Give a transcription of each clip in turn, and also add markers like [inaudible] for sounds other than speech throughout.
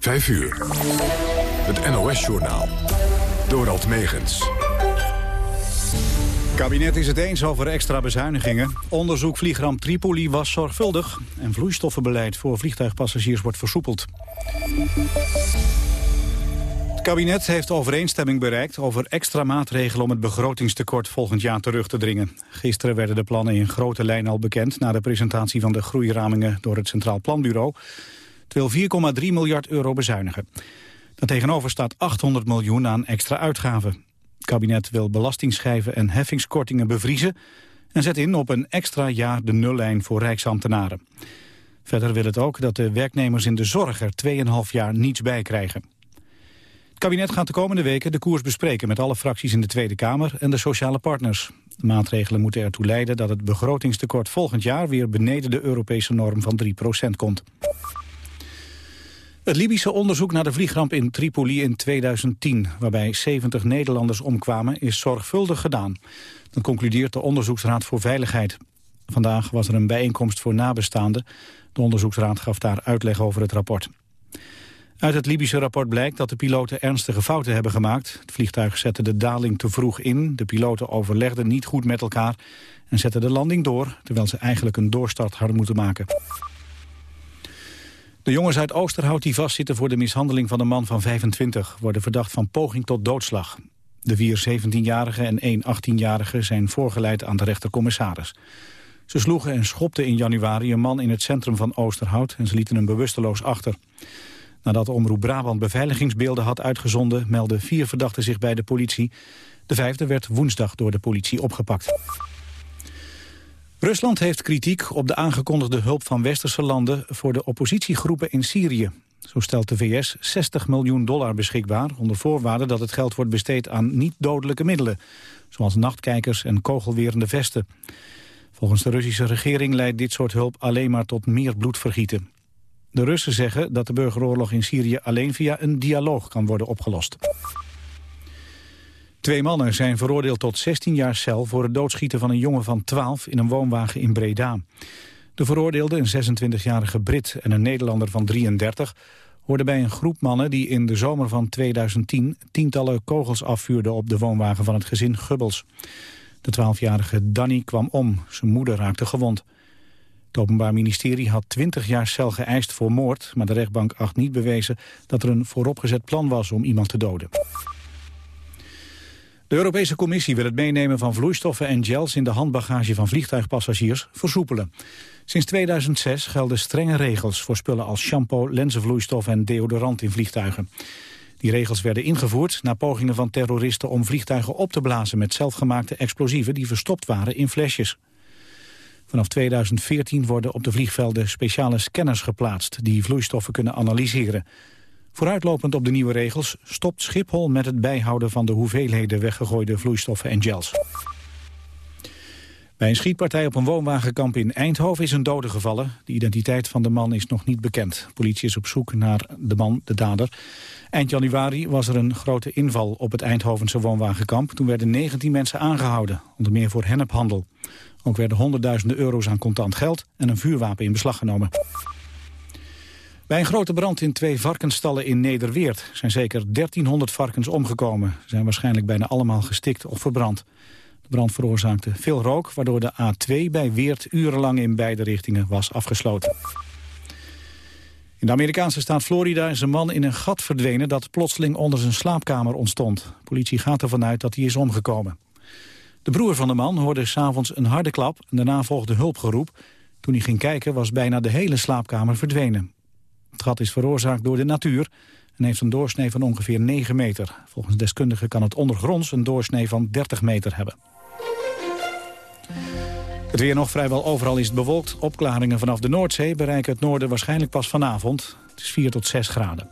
5 uur. Het NOS-journaal. Dorald Megens. Het kabinet is het eens over extra bezuinigingen. Onderzoek vliegramp Tripoli was zorgvuldig. En vloeistoffenbeleid voor vliegtuigpassagiers wordt versoepeld. Het kabinet heeft overeenstemming bereikt over extra maatregelen om het begrotingstekort volgend jaar terug te dringen. Gisteren werden de plannen in grote lijn al bekend na de presentatie van de groeiramingen door het Centraal Planbureau. Wil 4,3 miljard euro bezuinigen. Daartegenover staat 800 miljoen aan extra uitgaven. Het kabinet wil belastingschijven en heffingskortingen bevriezen... en zet in op een extra jaar de nullijn voor rijksambtenaren. Verder wil het ook dat de werknemers in de zorg er 2,5 jaar niets bij krijgen. Het kabinet gaat de komende weken de koers bespreken... met alle fracties in de Tweede Kamer en de sociale partners. De maatregelen moeten ertoe leiden dat het begrotingstekort volgend jaar... weer beneden de Europese norm van 3% komt. Het Libische onderzoek naar de vliegramp in Tripoli in 2010... waarbij 70 Nederlanders omkwamen, is zorgvuldig gedaan. Dat concludeert de Onderzoeksraad voor Veiligheid. Vandaag was er een bijeenkomst voor nabestaanden. De onderzoeksraad gaf daar uitleg over het rapport. Uit het Libische rapport blijkt dat de piloten ernstige fouten hebben gemaakt. Het vliegtuig zette de daling te vroeg in. De piloten overlegden niet goed met elkaar en zetten de landing door... terwijl ze eigenlijk een doorstart hadden moeten maken. De jongens uit Oosterhout die vastzitten voor de mishandeling van een man van 25... worden verdacht van poging tot doodslag. De vier 17-jarigen en één 18-jarige zijn voorgeleid aan de rechtercommissaris. Ze sloegen en schopten in januari een man in het centrum van Oosterhout... en ze lieten hem bewusteloos achter. Nadat Omroep Brabant beveiligingsbeelden had uitgezonden... meldden vier verdachten zich bij de politie. De vijfde werd woensdag door de politie opgepakt. Rusland heeft kritiek op de aangekondigde hulp van westerse landen voor de oppositiegroepen in Syrië. Zo stelt de VS 60 miljoen dollar beschikbaar onder voorwaarde dat het geld wordt besteed aan niet-dodelijke middelen, zoals nachtkijkers en kogelwerende vesten. Volgens de Russische regering leidt dit soort hulp alleen maar tot meer bloedvergieten. De Russen zeggen dat de burgeroorlog in Syrië alleen via een dialoog kan worden opgelost. Twee mannen zijn veroordeeld tot 16 jaar cel voor het doodschieten van een jongen van 12 in een woonwagen in Breda. De veroordeelde, een 26-jarige Brit en een Nederlander van 33, hoorden bij een groep mannen die in de zomer van 2010 tientallen kogels afvuurden op de woonwagen van het gezin Gubbels. De 12-jarige Danny kwam om, zijn moeder raakte gewond. Het Openbaar Ministerie had 20 jaar cel geëist voor moord, maar de rechtbank acht niet bewezen dat er een vooropgezet plan was om iemand te doden. De Europese Commissie wil het meenemen van vloeistoffen en gels in de handbagage van vliegtuigpassagiers versoepelen. Sinds 2006 gelden strenge regels voor spullen als shampoo, lenzenvloeistof en deodorant in vliegtuigen. Die regels werden ingevoerd na pogingen van terroristen om vliegtuigen op te blazen met zelfgemaakte explosieven die verstopt waren in flesjes. Vanaf 2014 worden op de vliegvelden speciale scanners geplaatst die vloeistoffen kunnen analyseren. Vooruitlopend op de nieuwe regels stopt Schiphol met het bijhouden van de hoeveelheden weggegooide vloeistoffen en gels. Bij een schietpartij op een woonwagenkamp in Eindhoven is een dode gevallen. De identiteit van de man is nog niet bekend. politie is op zoek naar de man, de dader. Eind januari was er een grote inval op het Eindhovense woonwagenkamp. Toen werden 19 mensen aangehouden, onder meer voor hennephandel. Ook werden honderdduizenden euro's aan contant geld en een vuurwapen in beslag genomen. Bij een grote brand in twee varkensstallen in Nederweert zijn zeker 1300 varkens omgekomen. Ze zijn waarschijnlijk bijna allemaal gestikt of verbrand. De brand veroorzaakte veel rook, waardoor de A2 bij Weert urenlang in beide richtingen was afgesloten. In de Amerikaanse staat Florida is een man in een gat verdwenen dat plotseling onder zijn slaapkamer ontstond. politie gaat ervan uit dat hij is omgekomen. De broer van de man hoorde s'avonds een harde klap en daarna volgde hulpgeroep. Toen hij ging kijken was bijna de hele slaapkamer verdwenen. Het gat is veroorzaakt door de natuur en heeft een doorsnee van ongeveer 9 meter. Volgens deskundigen kan het ondergronds een doorsnee van 30 meter hebben. Het weer nog vrijwel overal is het bewolkt. Opklaringen vanaf de Noordzee bereiken het noorden waarschijnlijk pas vanavond. Het is 4 tot 6 graden.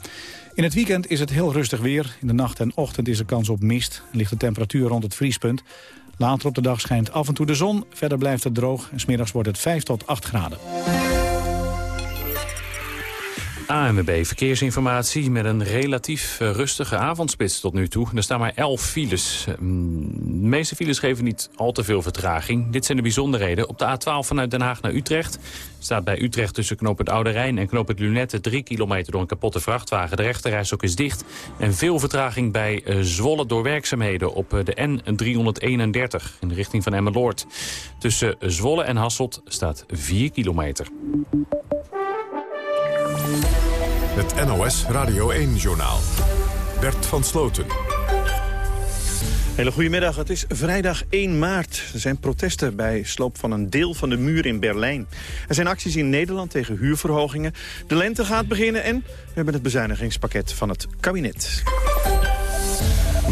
In het weekend is het heel rustig weer. In de nacht en ochtend is er kans op mist. Ligt de temperatuur rond het vriespunt. Later op de dag schijnt af en toe de zon. Verder blijft het droog en smiddags wordt het 5 tot 8 graden. ANWB Verkeersinformatie met een relatief eh, rustige avondspits tot nu toe. Er staan maar 11 files. Mm, de meeste files geven niet al te veel vertraging. Dit zijn de bijzonderheden. Op de A12 vanuit Den Haag naar Utrecht staat bij Utrecht tussen knoop het Oude Rijn en knoop het Lunette 3 kilometer door een kapotte vrachtwagen. De rechterreis is dicht. En veel vertraging bij uh, Zwolle door werkzaamheden op uh, de N331 in de richting van Emmeloord. Tussen Zwolle en Hasselt staat 4 kilometer. Het NOS Radio 1-journaal. Bert van Sloten. Hele goedemiddag, het is vrijdag 1 maart. Er zijn protesten bij sloop van een deel van de muur in Berlijn. Er zijn acties in Nederland tegen huurverhogingen. De lente gaat beginnen en we hebben het bezuinigingspakket van het kabinet.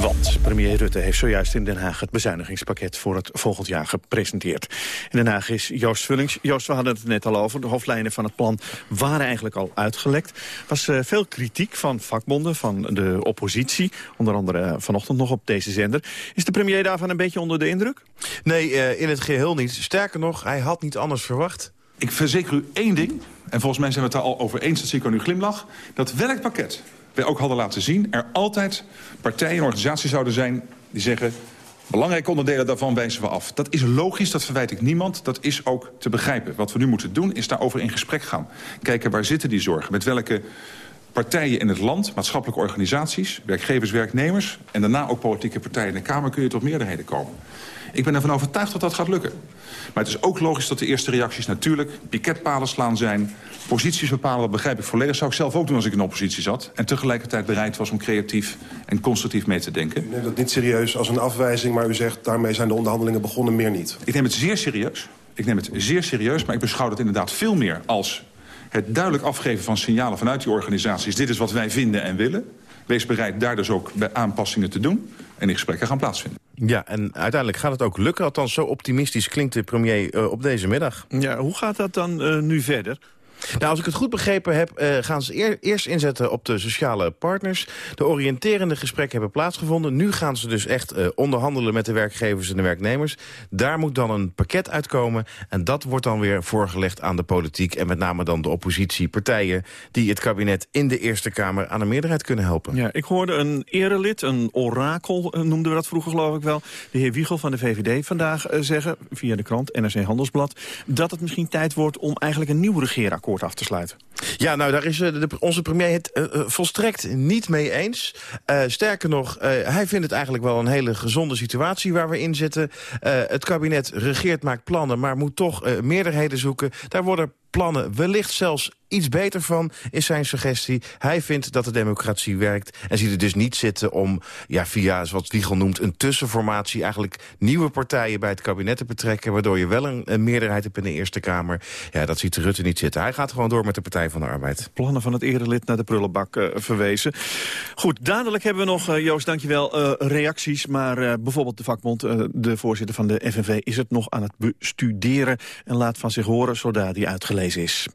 Want premier Rutte heeft zojuist in Den Haag het bezuinigingspakket voor het volgend jaar gepresenteerd. In Den Haag is Joost Vullings. Joost, we hadden het net al over. De hoofdlijnen van het plan waren eigenlijk al uitgelekt. Er was uh, veel kritiek van vakbonden, van de oppositie. Onder andere uh, vanochtend nog op deze zender. Is de premier daarvan een beetje onder de indruk? Nee, uh, in het geheel niet. Sterker nog, hij had niet anders verwacht. Ik verzeker u één ding, en volgens mij zijn we het er al over eens, dat zie ik aan uw glimlach. Dat werkpakket wij ook hadden laten zien... er altijd partijen en organisaties zouden zijn die zeggen... belangrijke onderdelen daarvan wijzen we af. Dat is logisch, dat verwijt ik niemand. Dat is ook te begrijpen. Wat we nu moeten doen is daarover in gesprek gaan. Kijken waar zitten die zorgen, met welke partijen in het land, maatschappelijke organisaties... werkgevers, werknemers en daarna ook politieke partijen in de Kamer... kun je tot meerderheden komen. Ik ben ervan overtuigd dat dat gaat lukken. Maar het is ook logisch dat de eerste reacties natuurlijk piketpalen slaan zijn. Posities bepalen, dat begrijp ik volledig. zou ik zelf ook doen als ik in de oppositie zat. En tegelijkertijd bereid was om creatief en constructief mee te denken. U neemt dat niet serieus als een afwijzing, maar u zegt daarmee zijn de onderhandelingen begonnen, meer niet. Ik neem het zeer serieus. Ik neem het zeer serieus, maar ik beschouw het inderdaad veel meer als het duidelijk afgeven van signalen vanuit die organisaties. Dit is wat wij vinden en willen. Wees bereid daar dus ook bij aanpassingen te doen en die gesprekken gaan plaatsvinden. Ja, en uiteindelijk gaat het ook lukken. Althans, zo optimistisch klinkt de premier uh, op deze middag. Ja, hoe gaat dat dan uh, nu verder? Nou, als ik het goed begrepen heb, uh, gaan ze eer, eerst inzetten op de sociale partners. De oriënterende gesprekken hebben plaatsgevonden. Nu gaan ze dus echt uh, onderhandelen met de werkgevers en de werknemers. Daar moet dan een pakket uitkomen. En dat wordt dan weer voorgelegd aan de politiek. En met name dan de oppositiepartijen... die het kabinet in de Eerste Kamer aan een meerderheid kunnen helpen. Ja, ik hoorde een erelid, een orakel uh, noemden we dat vroeger geloof ik wel... de heer Wiegel van de VVD vandaag zeggen, via de krant NRC Handelsblad... dat het misschien tijd wordt om eigenlijk een nieuw regeerakkoord af te sluiten. Ja, nou, daar is uh, de, onze premier het uh, volstrekt niet mee eens. Sterker nog, hij vindt het eigenlijk wel een hele gezonde situatie waar we in zitten. het kabinet regeert, maakt plannen, maar moet toch meerderheden zoeken. Daar worden plannen wellicht zelfs iets beter van, is zijn suggestie. Hij vindt dat de democratie werkt en ziet er dus niet zitten om ja, via, zoals Wiegel noemt, een tussenformatie... eigenlijk nieuwe partijen bij het kabinet te betrekken... waardoor je wel een, meerderheid hebt in de Eerste Kamer. Ja, dat ziet Rutte niet zitten. Hij gaat gewoon door met de Partij van de Arbeid. Plannen van het erelid naar de prullenbak uh, verwezen. Goed, dadelijk hebben we nog, uh, Joost, dankjewel, uh, reacties. Maar bijvoorbeeld de vakbond, de voorzitter van de FNV... is het nog aan het bestuderen en laat van zich horen zodra die uitgelezen is.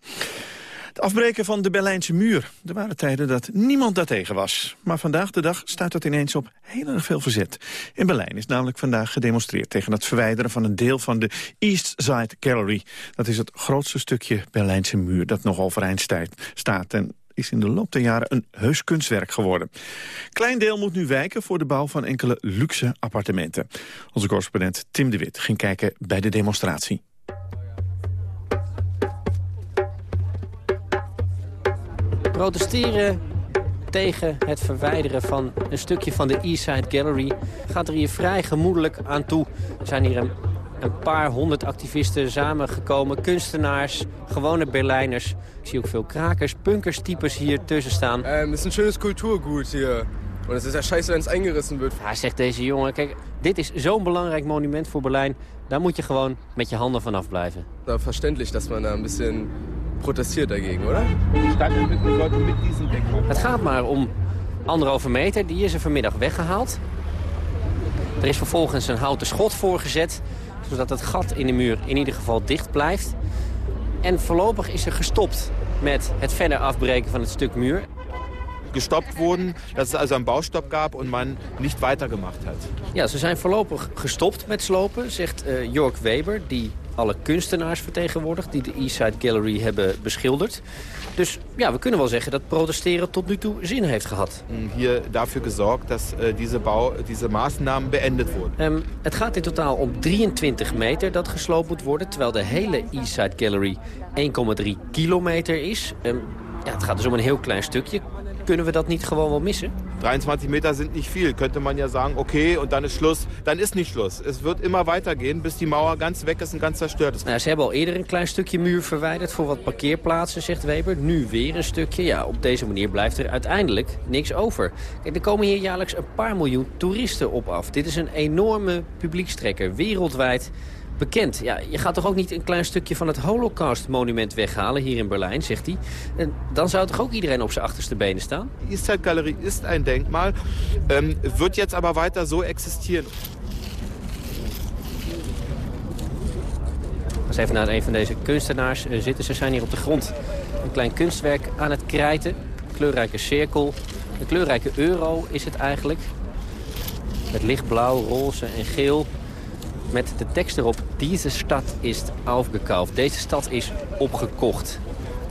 Het afbreken van de Berlijnse muur. Er waren tijden dat niemand daartegen was. Maar vandaag de dag staat dat ineens op heel erg veel verzet. In Berlijn is namelijk vandaag gedemonstreerd tegen het verwijderen van een deel van de East Side Gallery. Dat is het grootste stukje Berlijnse muur dat nog overeind staat en is in de loop der jaren een heus kunstwerk geworden. Klein deel moet nu wijken voor de bouw van enkele luxe appartementen. Onze correspondent Tim de Wit ging kijken bij de demonstratie. Protesteren tegen het verwijderen van een stukje van de Eastside Gallery. Gaat er hier vrij gemoedelijk aan toe. Er zijn hier een, een paar honderd activisten samengekomen. Kunstenaars, gewone Berlijners. Ik zie ook veel krakers, punkers-types hier tussen staan. Um, het is een schönes cultuurgoed hier. En het is echt scheiße als het eingerissen wordt. Ja, zegt deze jongen, kijk, dit is zo'n belangrijk monument voor Berlijn. Daar moet je gewoon met je handen vanaf blijven. Verständlich, dat men daar een beetje protesteert dagegen, oder? Het gaat maar om anderhalve meter. Die is er vanmiddag weggehaald. Er is vervolgens een houten schot voorgezet... zodat het gat in de muur in ieder geval dicht blijft. En voorlopig is er gestopt met het verder afbreken van het stuk muur gestoppt worden, dat es also een Baustopp gab en man niet weitergemacht hat. Ja, ze zijn voorlopig gestopt met slopen, zegt uh, Jork Weber, die alle kunstenaars vertegenwoordigd... die de Eastside Gallery hebben beschilderd. Dus ja, we kunnen wel zeggen dat protesteren tot nu toe zin heeft gehad. Hier dafür gezorgd dat uh, deze, bouw, deze maatregelen beëindigd worden. Um, het gaat in totaal om 23 meter dat gesloopt moet worden... terwijl de hele Eastside Gallery 1,3 kilometer is. Um, ja, het gaat dus om een heel klein stukje. Kunnen we dat niet gewoon wel missen? 23 Meter sind nicht viel. Könnte man ja sagen, okay, und dann ist Schluss. Dann ist nicht Schluss. Es wird immer weitergehen, bis die Mauer ganz weg ist en ganz zerstört ist. Nou, ze hebben al eerder een klein stukje muur verwijderd voor wat parkeerplaatsen, zegt Weber. Nu weer een stukje. Ja, op deze manier blijft er uiteindelijk niks over. Kijk, er komen hier jaarlijks een paar miljoen toeristen op af. Dit is een enorme publiekstrekker, wereldwijd bekend. Ja, je gaat toch ook niet een klein stukje van het Holocaust-monument weghalen hier in Berlijn, zegt hij. En dan zou toch ook iedereen op zijn achterste benen staan? Die Eastside-Galerie is een Denkmal, ähm, wird jetzt aber weiter so existieren. Als even naar een van deze kunstenaars uh, zitten. Ze zijn hier op de grond een klein kunstwerk aan het krijten. Een kleurrijke cirkel. Een kleurrijke euro is het eigenlijk. Met lichtblauw, roze en geel met de tekst erop... Deze stad is aufgekauft. Deze stad is opgekocht.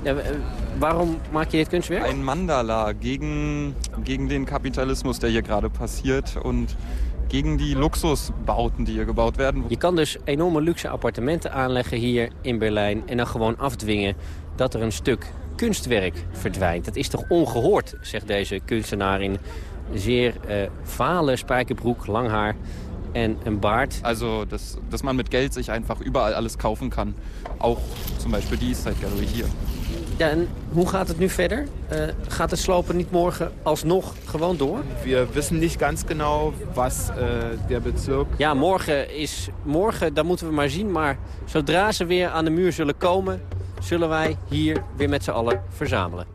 Ja, eh, waarom maak je dit kunstwerk? Een mandala gegen, gegen den Kapitalismus, der hier gerade passiert... und gegen die Luxusbauten die hier gebouwd werden. Je kan dus enorme luxe appartementen aanleggen hier in Berlijn... en dan gewoon afdwingen dat er een stuk kunstwerk verdwijnt. Dat is toch ongehoord, zegt deze kunstenaar in zeer uh, vale spijkerbroek, lang haar en een baard. Also, dass, dass man mit Geld sich einfach überall alles kaufen kann. Auch zum Beispiel die Eastside Gallery hier. Ja, en hoe gaat het nu verder? Uh, gaat het slopen niet morgen alsnog gewoon door? We wissen niet ganz genau was uh, der Bezirk... Ja, morgen is... Morgen, dat moeten we maar zien. Maar zodra ze weer aan de muur zullen komen... zullen wij hier weer met z'n allen verzamelen.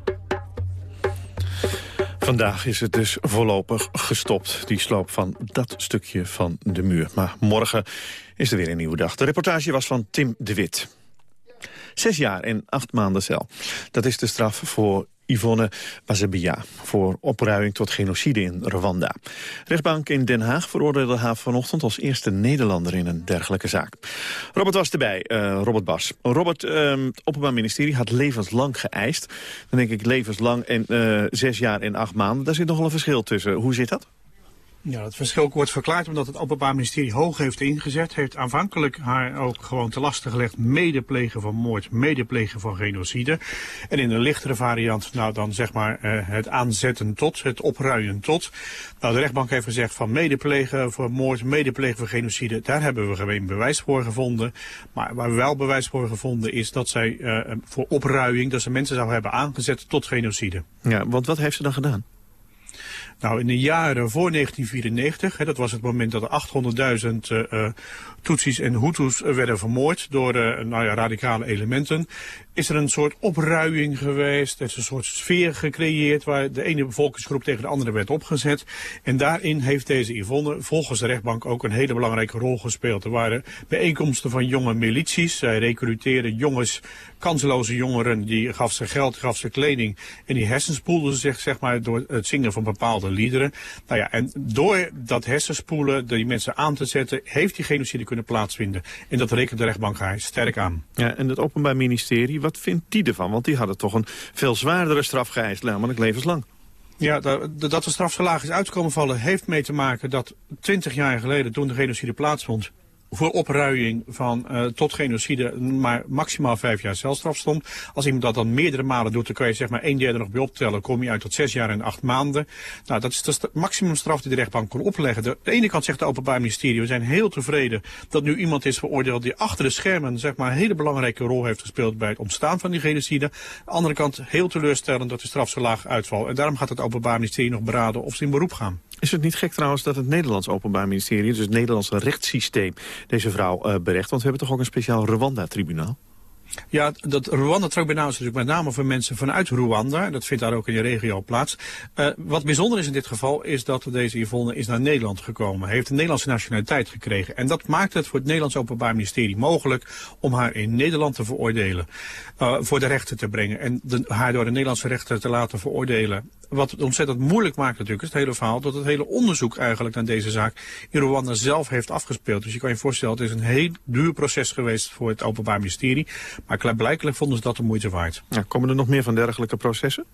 Vandaag is het dus voorlopig gestopt, die sloop van dat stukje van de muur. Maar morgen is er weer een nieuwe dag. De reportage was van Tim de Wit. Zes jaar en acht maanden cel. Dat is de straf voor Yvonne Bazebia voor opruiming tot genocide in Rwanda. Rechtbank in Den Haag veroordeelde haar vanochtend als eerste Nederlander in een dergelijke zaak. Robert was erbij, uh, Robert Bas. Robert, uh, het Openbaar Ministerie had levenslang geëist. Dan denk ik levenslang en uh, zes jaar en acht maanden. Daar zit nogal een verschil tussen. Hoe zit dat? Ja, het verschil wordt verklaard omdat het Openbaar Ministerie hoog heeft ingezet. Heeft aanvankelijk haar ook gewoon te lasten gelegd medeplegen van moord, medeplegen van genocide. En in een lichtere variant, nou dan zeg maar uh, het aanzetten tot, het opruien tot. Nou, de rechtbank heeft gezegd van medeplegen voor moord, medeplegen voor genocide. Daar hebben we geen bewijs voor gevonden. Maar waar we wel bewijs voor gevonden is dat zij uh, voor opruiing, dat ze mensen zou hebben aangezet tot genocide. Ja, want wat heeft ze dan gedaan? Nou, in de jaren voor 1994, hè, dat was het moment dat er 800.000 uh, Tutsis en Hutus werden vermoord door uh, nou ja, radicale elementen, is er een soort opruiing geweest. Er is een soort sfeer gecreëerd waar de ene bevolkingsgroep tegen de andere werd opgezet. En daarin heeft deze Yvonne volgens de rechtbank ook een hele belangrijke rol gespeeld. Er waren bijeenkomsten van jonge milities. Zij recruteerden jongens, kanseloze jongeren, die gaf ze geld, gaf ze kleding. En die hersenspoelden zich zeg maar door het zingen van bepaalde liederen. Nou ja, en door dat hersenspoelen, die mensen aan te zetten, heeft die genocide kunnen plaatsvinden. En dat rekent de rechtbank haar sterk aan. Ja, en het Openbaar Ministerie, wat vindt die ervan? Want die hadden toch een veel zwaardere straf geëist, namelijk levenslang. Ja, dat de is uitkomen vallen heeft mee te maken dat 20 jaar geleden, toen de genocide plaatsvond, voor opruiing van uh, tot genocide maar maximaal vijf jaar celstraf stond. Als iemand dat dan meerdere malen doet, dan kan je zeg maar een derde nog bij optellen. kom je uit tot zes jaar en acht maanden. Nou, dat is de maximumstraf die de rechtbank kon opleggen. De, de ene kant zegt het Openbaar Ministerie, we zijn heel tevreden dat nu iemand is veroordeeld die achter de schermen zeg maar, een hele belangrijke rol heeft gespeeld bij het ontstaan van die genocide. Aan de andere kant heel teleurstellend dat de straf zo laag uitvalt. En daarom gaat het Openbaar Ministerie nog beraden of ze in beroep gaan. Is het niet gek trouwens dat het Nederlands Openbaar Ministerie, dus het Nederlandse rechtssysteem, deze vrouw uh, berecht? Want we hebben toch ook een speciaal Rwanda-tribunaal? Ja, dat Rwanda-tribunal is natuurlijk met name voor mensen vanuit Rwanda. Dat vindt daar ook in de regio plaats. Uh, wat bijzonder is in dit geval is dat deze Yvonne is naar Nederland gekomen. Heeft een Nederlandse nationaliteit gekregen. En dat maakt het voor het Nederlands Openbaar Ministerie mogelijk om haar in Nederland te veroordelen. Uh, voor de rechter te brengen en haar door de Nederlandse rechter te laten veroordelen. Wat ontzettend moeilijk maakt natuurlijk, is het hele verhaal, dat het hele onderzoek eigenlijk naar deze zaak in Rwanda zelf heeft afgespeeld. Dus je kan je voorstellen, het is een heel duur proces geweest voor het Openbaar Ministerie. Maar blijkbaar vonden ze dat de moeite waard. Ja, komen er nog meer van dergelijke processen?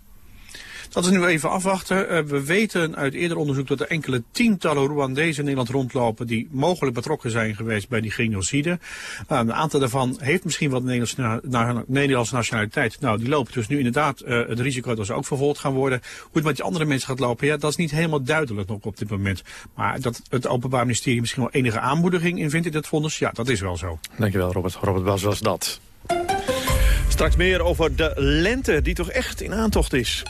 Dat is nu even afwachten. Uh, we weten uit eerder onderzoek dat er enkele tientallen Rwandezen in Nederland rondlopen... die mogelijk betrokken zijn geweest bij die genocide. Uh, een aantal daarvan heeft misschien wat Nederlandse, na, Nederlandse nationaliteit. Nou, die lopen dus nu inderdaad uh, het risico dat ze ook vervolgd gaan worden. Hoe het met die andere mensen gaat lopen, ja, dat is niet helemaal duidelijk nog op dit moment. Maar dat het Openbaar Ministerie misschien wel enige aanmoediging in vindt in dit vonnis, ja, dat is wel zo. Dankjewel, Robert. Robert Bas was dat. Straks meer over de lente die toch echt in aantocht is.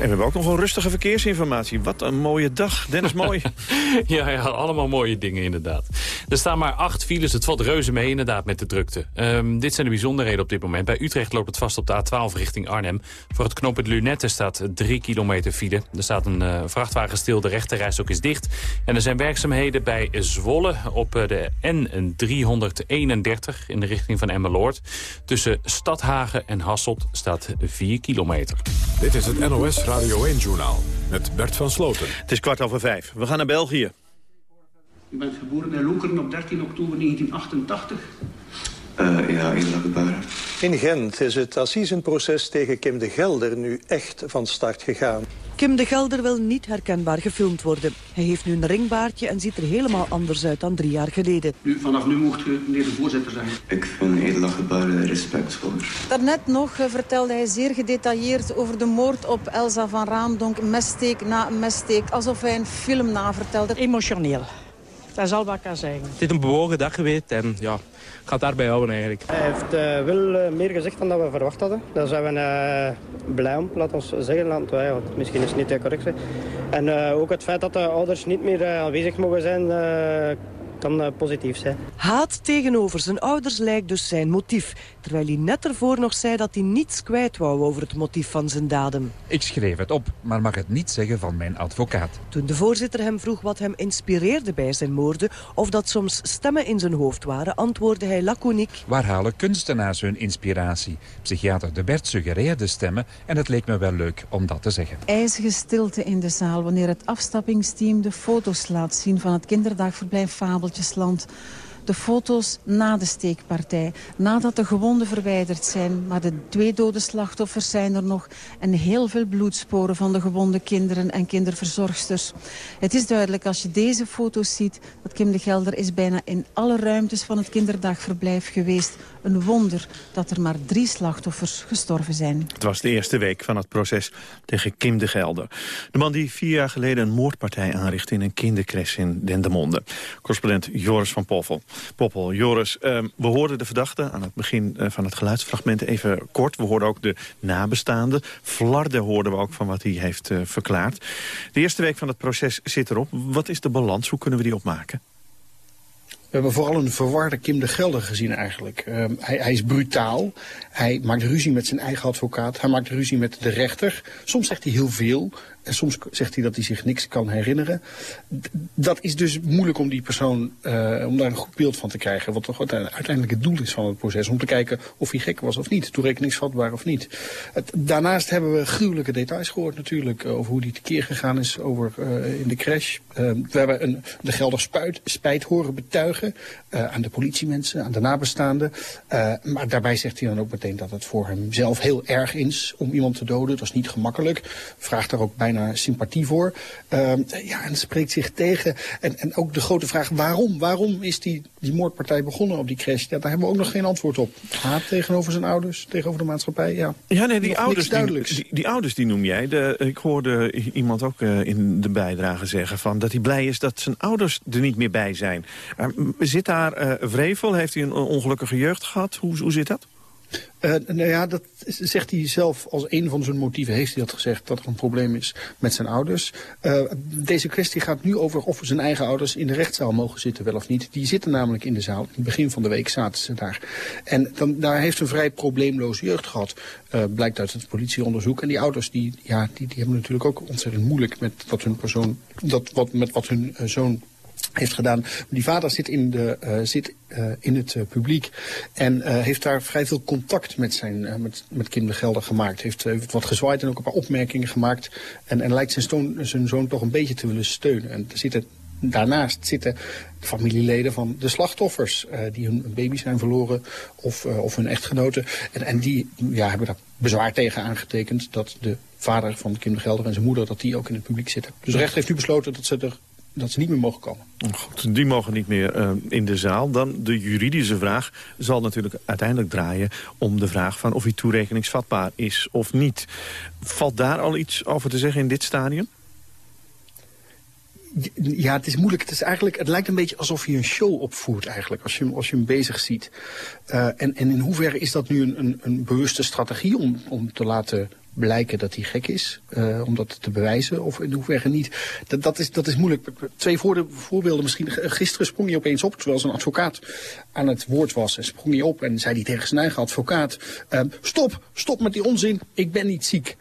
En we hebben ook nog rustige verkeersinformatie. Wat een mooie dag. Dennis, mooi. [laughs] ja, ja, allemaal mooie dingen inderdaad. Er staan maar acht files. Het valt reuze mee inderdaad met de drukte. Um, dit zijn de bijzonderheden op dit moment. Bij Utrecht loopt het vast op de A12 richting Arnhem. Voor het knooppunt Lunette staat drie kilometer file. Er staat een uh, vrachtwagen stil, de rechterreis ook is dicht. En er zijn werkzaamheden bij Zwolle op uh, de N331 in de richting van Emmeloord. Tussen Stadhagen en Hasselt staat 4 kilometer. Dit is het NOS Radio 1-journaal met Bert van Sloten. Het is kwart over vijf. We gaan naar België. U bent geboren in Lokeren op 13 oktober 1988. Uh, ja, Edela gebeuren. In Gent is het assisenproces tegen Kim de Gelder nu echt van start gegaan. Kim de Gelder wil niet herkenbaar gefilmd worden. Hij heeft nu een ringbaardje en ziet er helemaal anders uit dan drie jaar geleden. Nu, vanaf nu mocht u meneer de voorzitter zijn. Ik vind Edela gebeuren respectvol. Daarnet nog uh, vertelde hij zeer gedetailleerd over de moord op Elsa van Raamdonk. Messteek na messteek, alsof hij een film navertelde. Emotioneel. Dat is al wat kan zeggen. Het is een bewogen dag geweest en ja, gaat daarbij houden eigenlijk. Hij heeft uh, wel uh, meer gezegd dan dat we verwacht hadden. Daar zijn we uh, blij om, laat ons zeggen. Uh, misschien is het niet correct. Hè. En ook het feit dat de ouders niet meer aanwezig mogen zijn kan positief zijn. Haat tegenover zijn ouders lijkt dus zijn motief. Terwijl hij net ervoor nog zei dat hij niets kwijt wou over het motief van zijn daden. Ik schreef het op, maar mag het niet zeggen van mijn advocaat. Toen de voorzitter hem vroeg wat hem inspireerde bij zijn moorden... of dat soms stemmen in zijn hoofd waren, antwoordde hij laconiek... Waar halen kunstenaars hun inspiratie? Psychiater De Bert suggereerde stemmen en het leek me wel leuk om dat te zeggen. IJzige stilte in de zaal wanneer het afstappingsteam de foto's laat zien... van het kinderdagverblijf Fabeltjesland de foto's na de steekpartij. Nadat de gewonden verwijderd zijn. Maar de twee dode slachtoffers zijn er nog. En heel veel bloedsporen van de gewonde kinderen en kinderverzorgsters. Het is duidelijk als je deze foto's ziet... dat Kim de Gelder is bijna in alle ruimtes van het kinderdagverblijf geweest. Een wonder dat er maar drie slachtoffers gestorven zijn. Het was de eerste week van het proces tegen Kim de Gelder. De man die vier jaar geleden een moordpartij aanrichtte... in een kindercrash in Dendermonde. Correspondent Joris van Poffel. Poppel, Joris, uh, we hoorden de verdachte aan het begin uh, van het geluidsfragment even kort. We hoorden ook de nabestaanden. Flarde hoorden we ook van wat hij heeft uh, verklaard. De eerste week van het proces zit erop. Wat is de balans? Hoe kunnen we die opmaken? We hebben vooral een verwarde Kim de Gelder gezien eigenlijk. Uh, hij, hij, is brutaal. Hij maakt ruzie met zijn eigen advocaat. Hij maakt ruzie met de rechter. Soms zegt hij heel veel. En soms zegt hij dat hij zich niks kan herinneren. Dat is dus moeilijk om die persoon, uh, om daar een goed beeld van te krijgen. Wat toch uiteindelijk het doel is van het proces. Om te kijken of hij gek was of niet. Toerekeningsvatbaar of niet. Daarnaast hebben we gruwelijke details gehoord natuurlijk. Over hoe die tekeer gegaan is over, uh, in de crash. Uh, we hebben een, de Gelder spuit, spijt horen betuigen. aan de politiemensen, aan de nabestaanden. maar daarbij zegt hij dan ook meteen dat het voor hem zelf heel erg is om iemand te doden. Dat is niet gemakkelijk. Vraagt daar ook bijna sympathie voor. Uh, ja, en spreekt zich tegen. En, en ook de grote vraag, waarom? Waarom is die, die moordpartij begonnen op die crash? Ja, daar hebben we ook nog geen antwoord op. Haat tegenover zijn ouders, tegenover de maatschappij, ja. Ja, nee, die, ouders die, die, die, ouders die noem jij. De, ik hoorde iemand ook uh, in de bijdrage zeggen van dat hij blij is dat zijn ouders er niet meer bij zijn. Uh, zit daar uh, vrevel? Heeft hij een ongelukkige jeugd gehad? Hoe, hoe zit dat? Uh, nou ja, dat zegt hij zelf als een van zijn motieven. Heeft hij dat gezegd, dat er een probleem is met zijn ouders. Uh, deze kwestie gaat nu over of zijn eigen ouders in de rechtszaal mogen zitten, wel of niet. Die zitten namelijk in de zaal. In het begin van de week zaten ze daar. En dan, daar heeft een vrij probleemloze jeugd gehad. Uh, blijkt uit het politieonderzoek. En die ouders die, ja, die, die hebben natuurlijk ook ontzettend moeilijk met wat hun persoon, dat, wat, met wat hun zoon heeft gedaan. Die vader zit in, de, uh, zit, uh, in het uh, publiek en heeft daar vrij veel contact met, zijn, met, met Kim de Gelder gemaakt. Heeft, wat gezwaaid en ook een paar opmerkingen gemaakt. En, en lijkt zijn, stoon, zijn zoon toch een beetje te willen steunen. En er zitten, daarnaast zitten familieleden van de slachtoffers die hun baby zijn verloren of, of hun echtgenoten. En, en die ja, hebben daar bezwaar tegen aangetekend dat de vader van Kim de Gelder en zijn moeder, dat die ook in het publiek zitten. Dus de rechter heeft nu besloten dat ze er dat ze niet meer mogen komen. Goed, die mogen niet meer uh, in de zaal. Dan de juridische vraag zal natuurlijk uiteindelijk draaien... om de vraag van of hij toerekeningsvatbaar is of niet. Valt daar al iets over te zeggen in dit stadium? Ja, het is moeilijk. Het, is eigenlijk, het lijkt een beetje alsof je een show opvoert eigenlijk, als je, als je hem bezig ziet. Uh, en, en in hoeverre is dat nu een, een, een bewuste strategie om, om te laten blijken dat hij gek is, uh, om dat te bewijzen, of in hoeverre niet. Dat, dat, is, dat is moeilijk. Twee voorbeelden misschien. Gisteren sprong hij opeens op, terwijl zijn advocaat aan het woord was. En sprong hij op en zei hij tegen zijn eigen advocaat... Uh, stop, stop met die onzin, ik ben niet ziek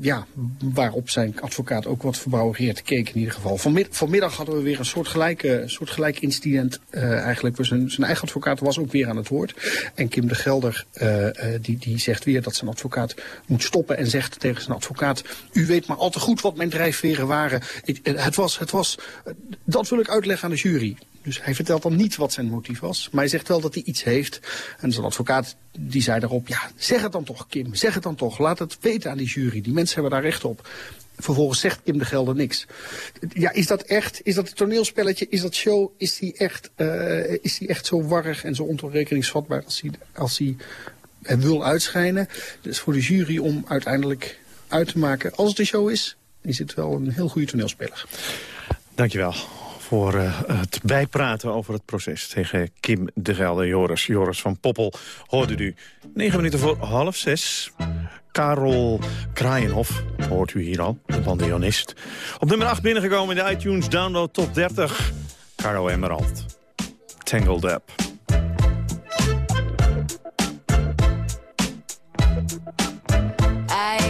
ja, waarop zijn advocaat ook wat verbouwereerd keek in ieder geval. Vanmiddag, hadden we weer een soortgelijke, soortgelijk incident uh, eigenlijk. Zijn, zijn eigen advocaat was ook weer aan het woord. En Kim de Gelder uh, uh, die, die zegt weer dat zijn advocaat moet stoppen en zegt tegen zijn advocaat... u weet maar al te goed wat mijn drijfveren waren. Ik, het was, het was, dat wil ik uitleggen aan de jury. Dus hij vertelt dan niet wat zijn motief was. Maar hij zegt wel dat hij iets heeft. En zijn advocaat die zei daarop, ja, zeg het dan toch Kim, zeg het dan toch. Laat het weten aan die jury, die mensen hebben daar recht op. Vervolgens zegt Kim de Gelder niks. Ja, is dat echt? Is dat een toneelspelletje? Is dat show? Is die echt, uh, is die echt zo warrig en zo ontoerekeningsvatbaar als hij, als hij wil uitschijnen? Dus voor de jury om uiteindelijk uit te maken, als het een show is, is het wel een heel goede toneelspeler. Dankjewel voor uh, het bijpraten over het proces tegen Kim de Gelder. Joris, Joris van Poppel hoorde u. 9 minuten voor half zes. Karel Kraaienhof, hoort u hier al, de bandeonist. Op nummer 8 binnengekomen in de iTunes Download Top 30. Caro Emerald, Tangled Up.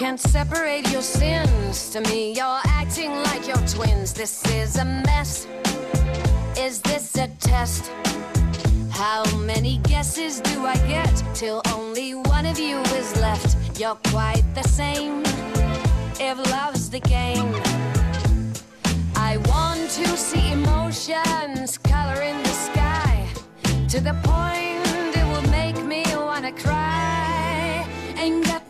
Can't separate your sins. To me, you're acting like you're twins. This is a mess. Is this a test? How many guesses do I get till only one of you is left? You're quite the same. If love's the game, I want to see emotions color in the sky. To the point it will make me wanna cry. And get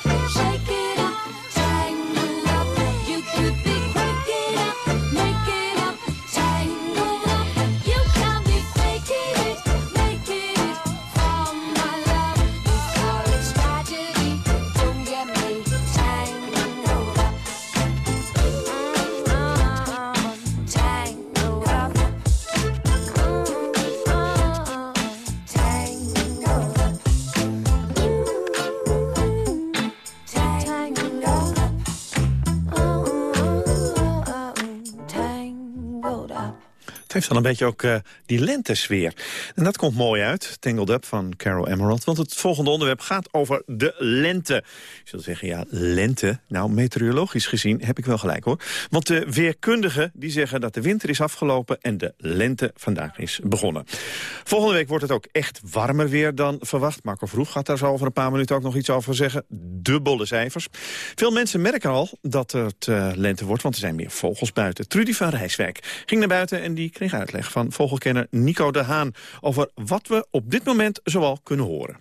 Het heeft dan een beetje ook eh, die lentesfeer. En dat komt mooi uit, Tangled Up van Carol Emerald. Want het volgende onderwerp gaat over de lente. Je zult zeggen, ja, lente. Nou, meteorologisch gezien heb ik wel gelijk hoor. Want de weerkundigen die zeggen dat de winter is afgelopen... en de lente vandaag is begonnen. Volgende week wordt het ook echt warmer weer dan verwacht. Marco Vroeg gaat daar zo over een paar minuten ook nog iets over zeggen. Dubbele cijfers. Veel mensen merken al dat het eh, lente wordt... want er zijn meer vogels buiten. Trudy van Rijswijk ging naar buiten en die kreeg uitleg van vogelkenner Nico de Haan... over wat we op dit moment zoal kunnen horen.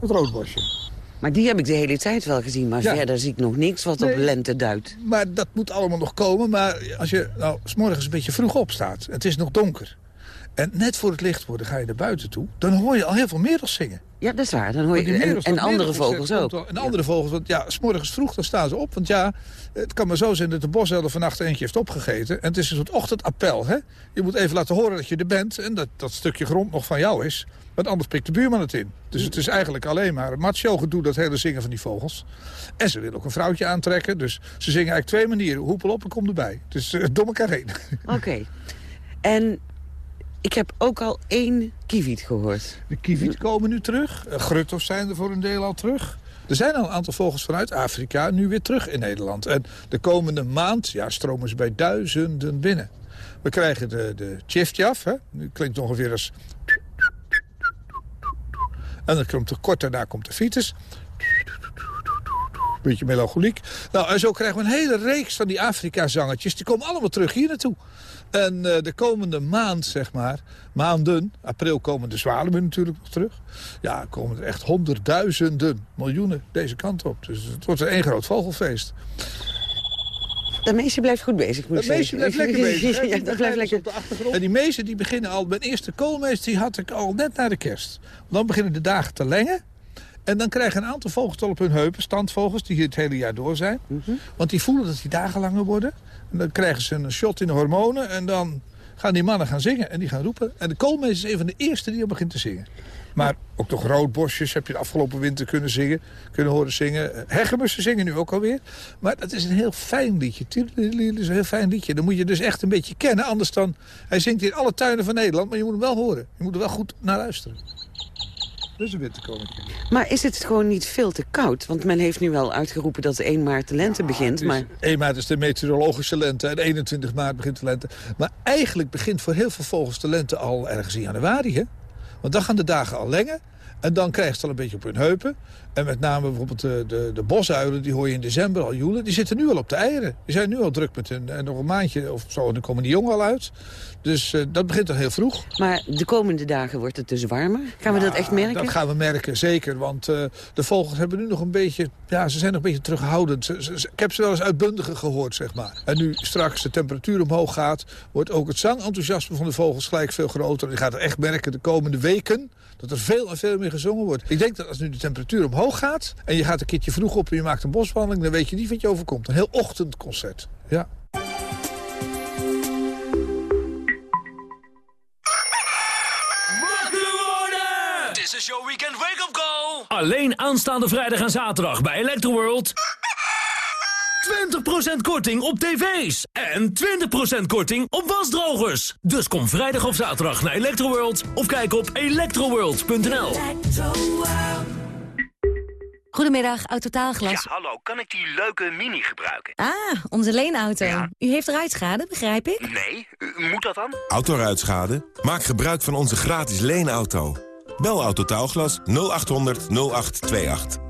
Het roodbosje. Maar die heb ik de hele tijd wel gezien, maar Ja. verder zie ik nog niks wat Nee. op lente duidt. Maar dat moet allemaal nog komen. Maar als je nou, s morgens een beetje vroeg opstaat, het is nog donker... en net voor het licht worden ga je naar buiten toe... dan hoor je al heel veel merels zingen. Ja, dat is waar. Dan hoor je, en, merels, en dat andere vogels ook. En andere vogels, want ja, s morgens vroeg dan staan ze op. Want ja, het kan maar zo zijn dat de boselder vannacht eentje heeft opgegeten. En het is een soort ochtendappel, hè. Je moet even laten horen dat je er bent en dat dat stukje grond nog van jou is. Want anders pikt de buurman het in. Dus het is eigenlijk alleen maar een macho gedoe, dat hele zingen van die vogels. En ze willen ook een vrouwtje aantrekken. Dus ze zingen eigenlijk twee manieren. Hoepel op en kom erbij. Dus eh, door elkaar heen. Oké. En ik heb ook al één kieviet gehoord. De kieviet komen nu terug. Uh, Grutters zijn er voor een deel al terug. Er zijn al een aantal vogels vanuit Afrika nu weer terug in Nederland. En de komende maand ja, stromen ze bij duizenden binnen. We krijgen de, de tjiftjaf. Hè? Nu klinkt ongeveer als... En dan komt er kort daarna komt de fiets. Beetje melancholiek. Nou, en zo krijgen we een hele reeks van die Afrika-zangetjes. Die komen allemaal terug hier naartoe. En eh, de komende maand, zeg maar, maanden, april komen de zwaluwen natuurlijk nog terug. Ja, komen er echt honderdduizenden, miljoenen deze kant op. Dus het wordt een één groot vogelfeest. Dat meisje blijft goed bezig, moet Dat ik meisje blijft lekker bezig. [laughs] ja, dat blijft lekker. ze op de achtergrond. En die meesten die beginnen al... Mijn eerste koolmees die had ik al net na de kerst. Dan beginnen de dagen te lengen. En dan krijgen een aantal vogels al op hun heupen, standvogels, die hier het hele jaar door zijn. Mhm. Want die voelen dat die dagen langer worden. En dan krijgen ze een shot in de hormonen en dan gaan die mannen gaan zingen en die gaan roepen. En de koolmees is een van de eerste die al begint te zingen. Maar ook nog roodbosjes heb je de afgelopen winter kunnen zingen, kunnen horen zingen. Eh, Hegemussen zingen nu ook alweer. Maar dat is een heel fijn liedje. Tiedeliliel is een heel fijn liedje. Dan moet je dus echt een beetje kennen. Anders dan, hij zingt in alle tuinen van Nederland, maar je moet hem wel horen. Je moet er wel goed naar luisteren. Dus een winterkoninkje. Maar is het gewoon niet veel te koud? Want men heeft nu wel uitgeroepen dat de 1 maart de lente begint. Maar 1 maart is de meteorologische lente en 21 maart begint de lente. Maar eigenlijk begint voor heel veel vogels de lente al ergens in januari. Hè? Want dan gaan de dagen al lengen. En dan krijgen ze het al een beetje op hun heupen. En met name bijvoorbeeld de, de, de bosuilen, die hoor je in december al joelen. Die zitten nu al op de eieren. Die zijn nu al druk met hun. En nog een maandje of zo, dan komen die jongen al uit. Dus eh, dat begint al heel vroeg. Maar de komende dagen wordt het dus warmer. Gaan we dat echt merken? Dat gaan we merken, zeker. Want eh, de vogels hebben nu nog een beetje... Ja, ze zijn nog een beetje terughoudend. Ze, ze- ze- ik heb ze wel eens uitbundigen gehoord, zeg maar. En nu straks de temperatuur omhoog gaat... wordt ook het zangenthousiasme van de vogels gelijk veel groter. En je gaat er echt merken de komende weken... dat er veel en veel meer gezongen wordt. Ik denk dat als nu de temperatuur omhoog gaat... en je gaat een keertje vroeg op en je maakt een boswandeling... dan weet je niet wat je overkomt. Een heel ochtendconcert. Ja. Dit is weekend wake-up call. Alleen aanstaande vrijdag en zaterdag bij Electroworld. 20% korting op tv's. En 20% korting op wasdrogers. Dus kom vrijdag of zaterdag naar Electroworld. Of kijk op electroworld.nl. Goedemiddag, Autotaalglas. Ja, hallo, kan ik die leuke mini gebruiken? Ah, onze leenauto. U heeft ruitschade, begrijp ik? Nee, u- moet dat dan? Autoruitschade? Maak gebruik van onze gratis leenauto. Bel Autotaalglas 0800 0828.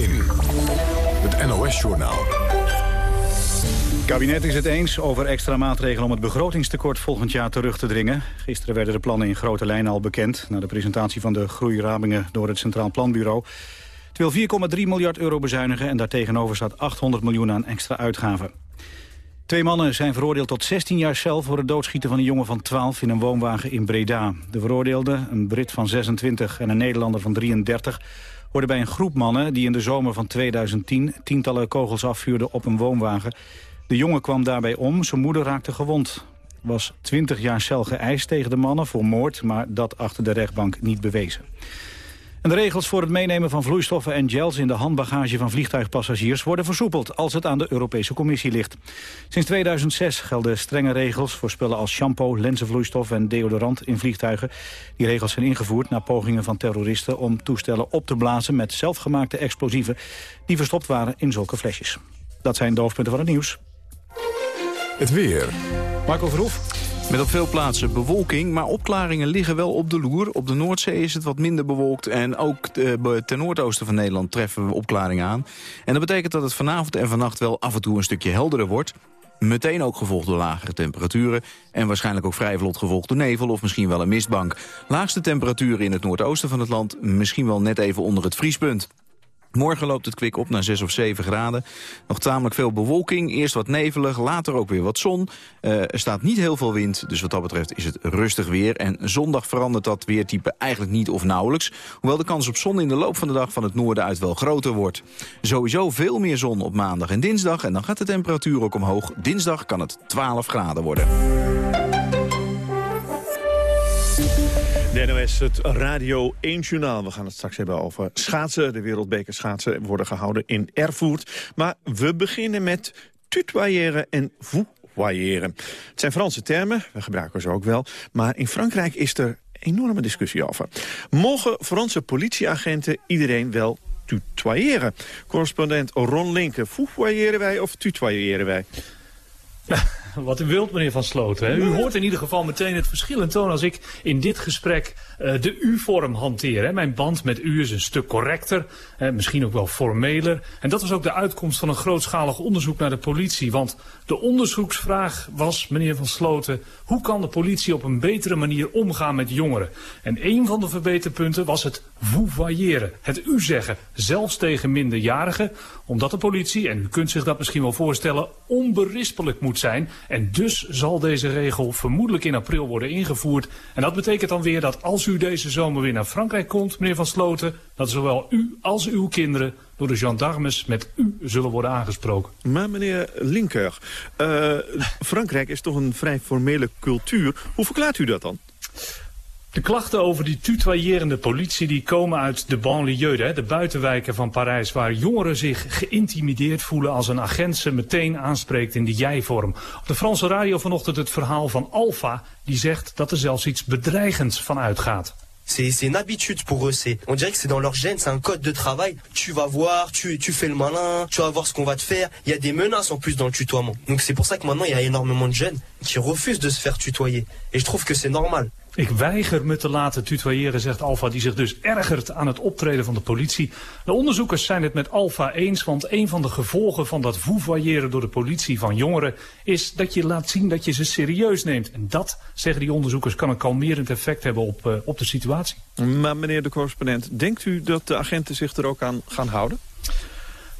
het Het kabinet is het eens over extra maatregelen om het begrotingstekort volgend jaar terug te dringen. Gisteren werden de plannen in grote lijnen al bekend... na de presentatie van de groeiramingen door het Centraal Planbureau. Het wil 4,3 miljard euro bezuinigen en daartegenover staat 800 miljoen aan extra uitgaven. Twee mannen zijn veroordeeld tot 16 jaar cel voor het doodschieten van een jongen van 12 in een woonwagen in Breda. De veroordeelden, een Brit van 26 en een Nederlander van 33, hoorden bij een groep mannen die in de zomer van 2010 tientallen kogels afvuurden op een woonwagen. De jongen kwam daarbij om, zijn moeder raakte gewond. Was 20 jaar cel geëist tegen de mannen voor moord, maar dat achter de rechtbank niet bewezen. En de regels voor het meenemen van vloeistoffen en gels in de handbagage van vliegtuigpassagiers worden versoepeld als het aan de Europese Commissie ligt. Sinds 2006 gelden strenge regels voor spullen als shampoo, lenzenvloeistof en deodorant in vliegtuigen. Die regels zijn ingevoerd na pogingen van terroristen om toestellen op te blazen met zelfgemaakte explosieven die verstopt waren in zulke flesjes. Dat zijn de hoofdpunten van het nieuws. Het weer. Marco Verhoef. Met op veel plaatsen bewolking, maar opklaringen liggen wel op de loer. Op de Noordzee is het wat minder bewolkt en ook ten noordoosten van Nederland treffen we opklaringen aan. En dat betekent dat het vanavond en vannacht wel af en toe een stukje helderder wordt. Meteen ook gevolgd door lagere temperaturen. En waarschijnlijk ook vrij vlot gevolgd door nevel of misschien wel een mistbank. Laagste temperaturen in het noordoosten van het land. Misschien wel net even onder het vriespunt. Morgen loopt het kwik op naar 6 of 7 graden. Nog tamelijk veel bewolking. Eerst wat nevelig, later ook weer wat zon. Uh, er staat niet heel veel wind, dus wat dat betreft is het rustig weer. En zondag verandert dat weertype eigenlijk niet of nauwelijks. Hoewel de kans op zon in de loop van de dag van het noorden uit wel groter wordt. Sowieso veel meer zon op maandag en dinsdag. En dan gaat de temperatuur ook omhoog. Dinsdag kan het 12 graden worden. De NOS, het Radio 1 Journaal. We gaan het straks hebben over schaatsen. De wereldbeker schaatsen worden gehouden in Erfurt. Maar we beginnen met tutoyeren en vouvoyeren. Het zijn Franse termen, we gebruiken ze ook wel. Maar in Frankrijk is er enorme discussie over. Mogen Franse politieagenten iedereen wel tutoyeren? Correspondent Ron Linken, vouvoyeren wij of tutoyeren wij? [laughs] [laughs] wat u wilt, meneer Van Sloten. Hè? U hoort in ieder geval meteen het verschil in toon als ik in dit gesprek uh, de U-vorm hanteer. Hè? Mijn band met u is een stuk correcter, hè? misschien ook wel formeler. En dat was ook de uitkomst van een grootschalig onderzoek naar de politie. Want de onderzoeksvraag was, meneer Van Sloten, hoe kan de politie op een betere manier omgaan met jongeren? En een van de verbeterpunten was het vouvoyeren, het u zeggen, zelfs tegen minderjarigen, omdat de politie, en u kunt zich dat misschien wel voorstellen, onberispelijk moet zijn. En dus zal deze regel vermoedelijk in april worden ingevoerd. En dat betekent dan weer dat als u deze zomer weer naar Frankrijk komt, meneer Van Sloten, dat zowel u als uw kinderen door de gendarmes met u zullen worden aangesproken. Maar meneer Linker, uh, Frankrijk is toch een vrij formele cultuur. Hoe verklaart u dat dan? De klachten over die tutoyerende politie die komen uit de banlieue, de buitenwijken van Parijs, waar jongeren zich geïntimideerd voelen als een agent ze meteen aanspreekt in de jij-vorm. Op de Franse radio vanochtend het verhaal van Alpha, die zegt dat er zelfs iets bedreigends van uitgaat. C'est une habitude pour eux. C'est, on dirait que c'est dans leur gène, c'est un code de travail. Tu vas voir, tu, tu fais le malin, tu vas voir ce qu'on va te faire. Il y a des menaces en plus dans le tutoiement. Donc c'est pour ça que maintenant il y a énormément de jeunes qui refusent de se faire tutoyer. Et je trouve que c'est normal. Ik weiger me te laten tutoyeren, zegt Alfa, die zich dus ergert aan het optreden van de politie. De onderzoekers zijn het met Alfa eens, want een van de gevolgen van dat vouvoyeren door de politie van jongeren is dat je laat zien dat je ze serieus neemt. En dat, zeggen die onderzoekers, kan een kalmerend effect hebben op, uh, op de situatie. Maar meneer de correspondent, denkt u dat de agenten zich er ook aan gaan houden?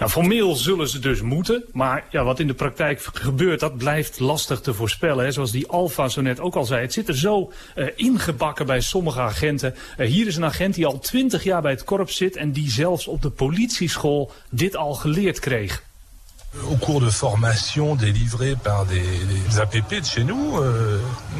Nou, formeel zullen ze dus moeten, maar ja, wat in de praktijk gebeurt, dat blijft lastig te voorspellen. Hè. Zoals die Alfa zo net ook al zei, het zit er zo uh, ingebakken bij sommige agenten. Uh, hier is een agent die al twintig jaar bij het korps zit en die zelfs op de politieschool dit al geleerd kreeg. Au cours de formation délivrée par des, des APP de chez nous, euh,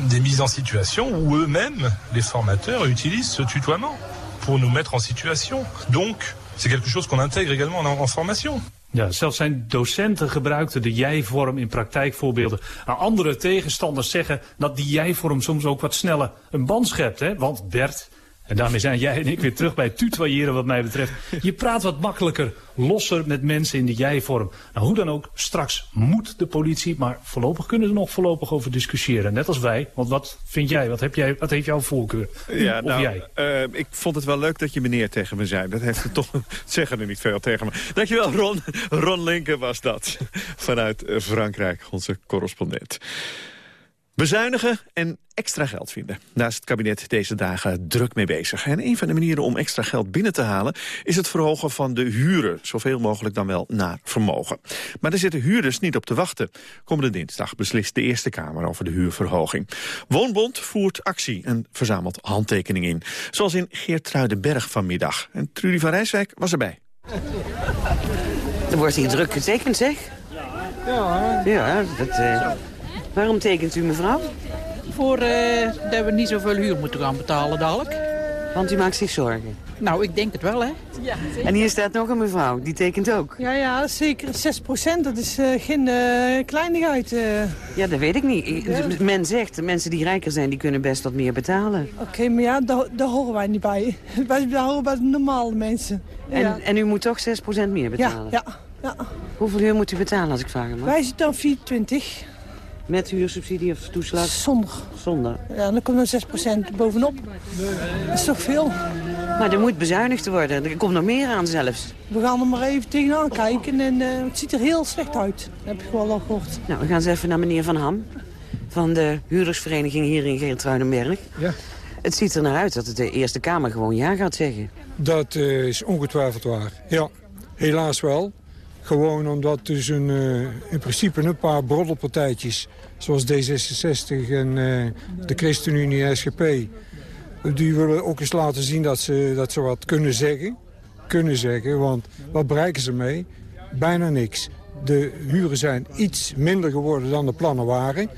des mises en situation où eux-mêmes, les formateurs, utilisent ce tutoiement pour nous mettre en situation. Donc, C'est quelque chose qu'on intègre également en, en formation. Ja, zelfs zijn docenten gebruikten de jij-vorm in praktijkvoorbeelden. Nou, andere tegenstanders zeggen dat die jij-vorm soms ook wat sneller een band schept. Hè? Want Bert, en daarmee zijn jij en ik weer terug bij het tutoyeren wat mij betreft. Je praat wat makkelijker, losser met mensen in de jij-vorm. Nou, hoe dan ook, straks moet de politie, maar voorlopig kunnen ze nog voorlopig over discussiëren. Net als wij, want wat vind jij, wat, heb jij, wat heeft jouw voorkeur? Ja, of nou, jij? eh, ik vond het wel leuk dat je meneer tegen me zei. Dat heeft toch, [laughs] zeggen er niet veel tegen me. Dankjewel, Ron. Ron Linken was dat. Vanuit eh, Frankrijk, onze correspondent. Bezuinigen en extra geld vinden. Daar is het kabinet deze dagen druk mee bezig. En een van de manieren om extra geld binnen te halen... is het verhogen van de huren. Zoveel mogelijk dan wel naar vermogen. Maar daar zitten huurders niet op te wachten. Komende dinsdag beslist de Eerste Kamer over de huurverhoging. Woonbond voert actie en verzamelt handtekeningen in. Zoals in Geertruidenberg vanmiddag. En Trudy van Rijswijk was erbij. Er wordt hier druk getekend, zeg. Ja, Ja, dat, eh, waarom tekent u, mevrouw? voor eh, dat we niet zoveel huur moeten gaan betalen dadelijk. Want u maakt zich zorgen. Nou, ik denk het wel, hè. Ja, En hier staat nog een mevrouw, die tekent ook. Ja, ja, zeker 6% dat is eh, geen eh, kleinigheid. eh. Ja, dat weet ik niet. Ik- Men zegt, mensen die rijker zijn, die kunnen best wat meer betalen. Oké, maar ja, daar, daar horen wij niet bij. [laughs] Wij horen bij de normale mensen. En, ja. en u moet toch 6% meer betalen? Ja, ja, ja. Hoeveel huur moet u betalen, als ik vragen mag? Wij zitten dan 24. Met huursubsidie of toeslag? Zonder. Zonder. Ja, dan komt er 6% bovenop. Dat is toch veel? Maar er moet bezuinigd worden. Er komt nog meer aan zelfs. We gaan er maar even tegenaan kijken en eh, het ziet er heel slecht uit. Dat heb ik wel al gehoord. Nou, we gaan eens even naar meneer Van Ham. Van de huurdersvereniging hier in Geertruidenberg. Ja. Het ziet er naar uit dat het de Eerste Kamer gewoon ja gaat zeggen. Dat eh, is ongetwijfeld waar. Ja, helaas wel. Gewoon omdat dus een, eh, in principe een paar broddelpartijtjes... zoals D66 en eh, de ChristenUnie en SGP... die willen ook eens laten zien dat ze, dat ze wat kunnen zeggen. Kunnen zeggen, want wat bereiken ze mee? Bijna niks. De huren zijn iets minder geworden dan de plannen waren...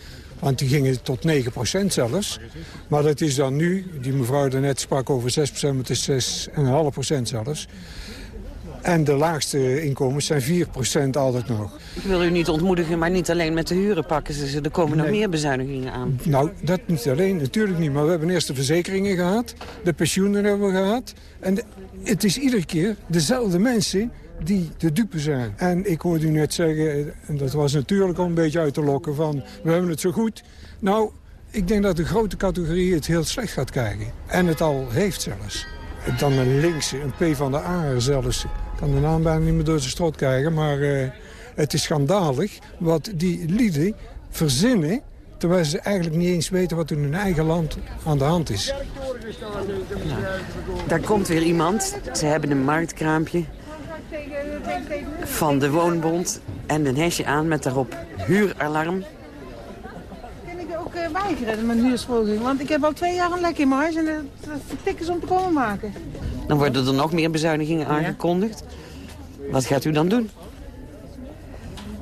Want die gingen tot 9% zelfs. Maar dat is dan nu, die mevrouw daarnet sprak over 6%, maar het is 6,5% zelfs. En de laagste inkomens zijn 4% altijd nog. Ik wil u niet ontmoedigen, maar niet alleen met de huren pakken ze. Er komen nog meer bezuinigingen aan. Nou, dat niet alleen, natuurlijk niet. Maar we hebben eerst de verzekeringen gehad. De pensioenen hebben we gehad. En de- het is iedere keer dezelfde mensen die de dupe zijn. En ik hoorde u net zeggen, en dat was natuurlijk al een beetje uit te lokken van... we hebben het zo goed. Nou, ik denk dat de grote categorie het heel slecht gaat krijgen. En het al heeft zelfs. Dan een linkse, een P van de A zelfs. Ik kan de naam bijna niet meer door zijn strot krijgen, maar eh, het is schandalig wat die lieden verzinnen... terwijl ze eigenlijk niet eens weten wat in hun eigen land aan de hand is. Daar komt weer iemand. Ze hebben een marktkraampje van de Woonbond en een hesje aan met daarop huuralarm. Kan ik ook eh, weigeren met huursverhoging? Want ik heb al twee jaar een lek in mijn huis en het vertik is om te komen maken. Dan worden er nog meer bezuinigingen aangekondigd. Wat gaat u dan doen?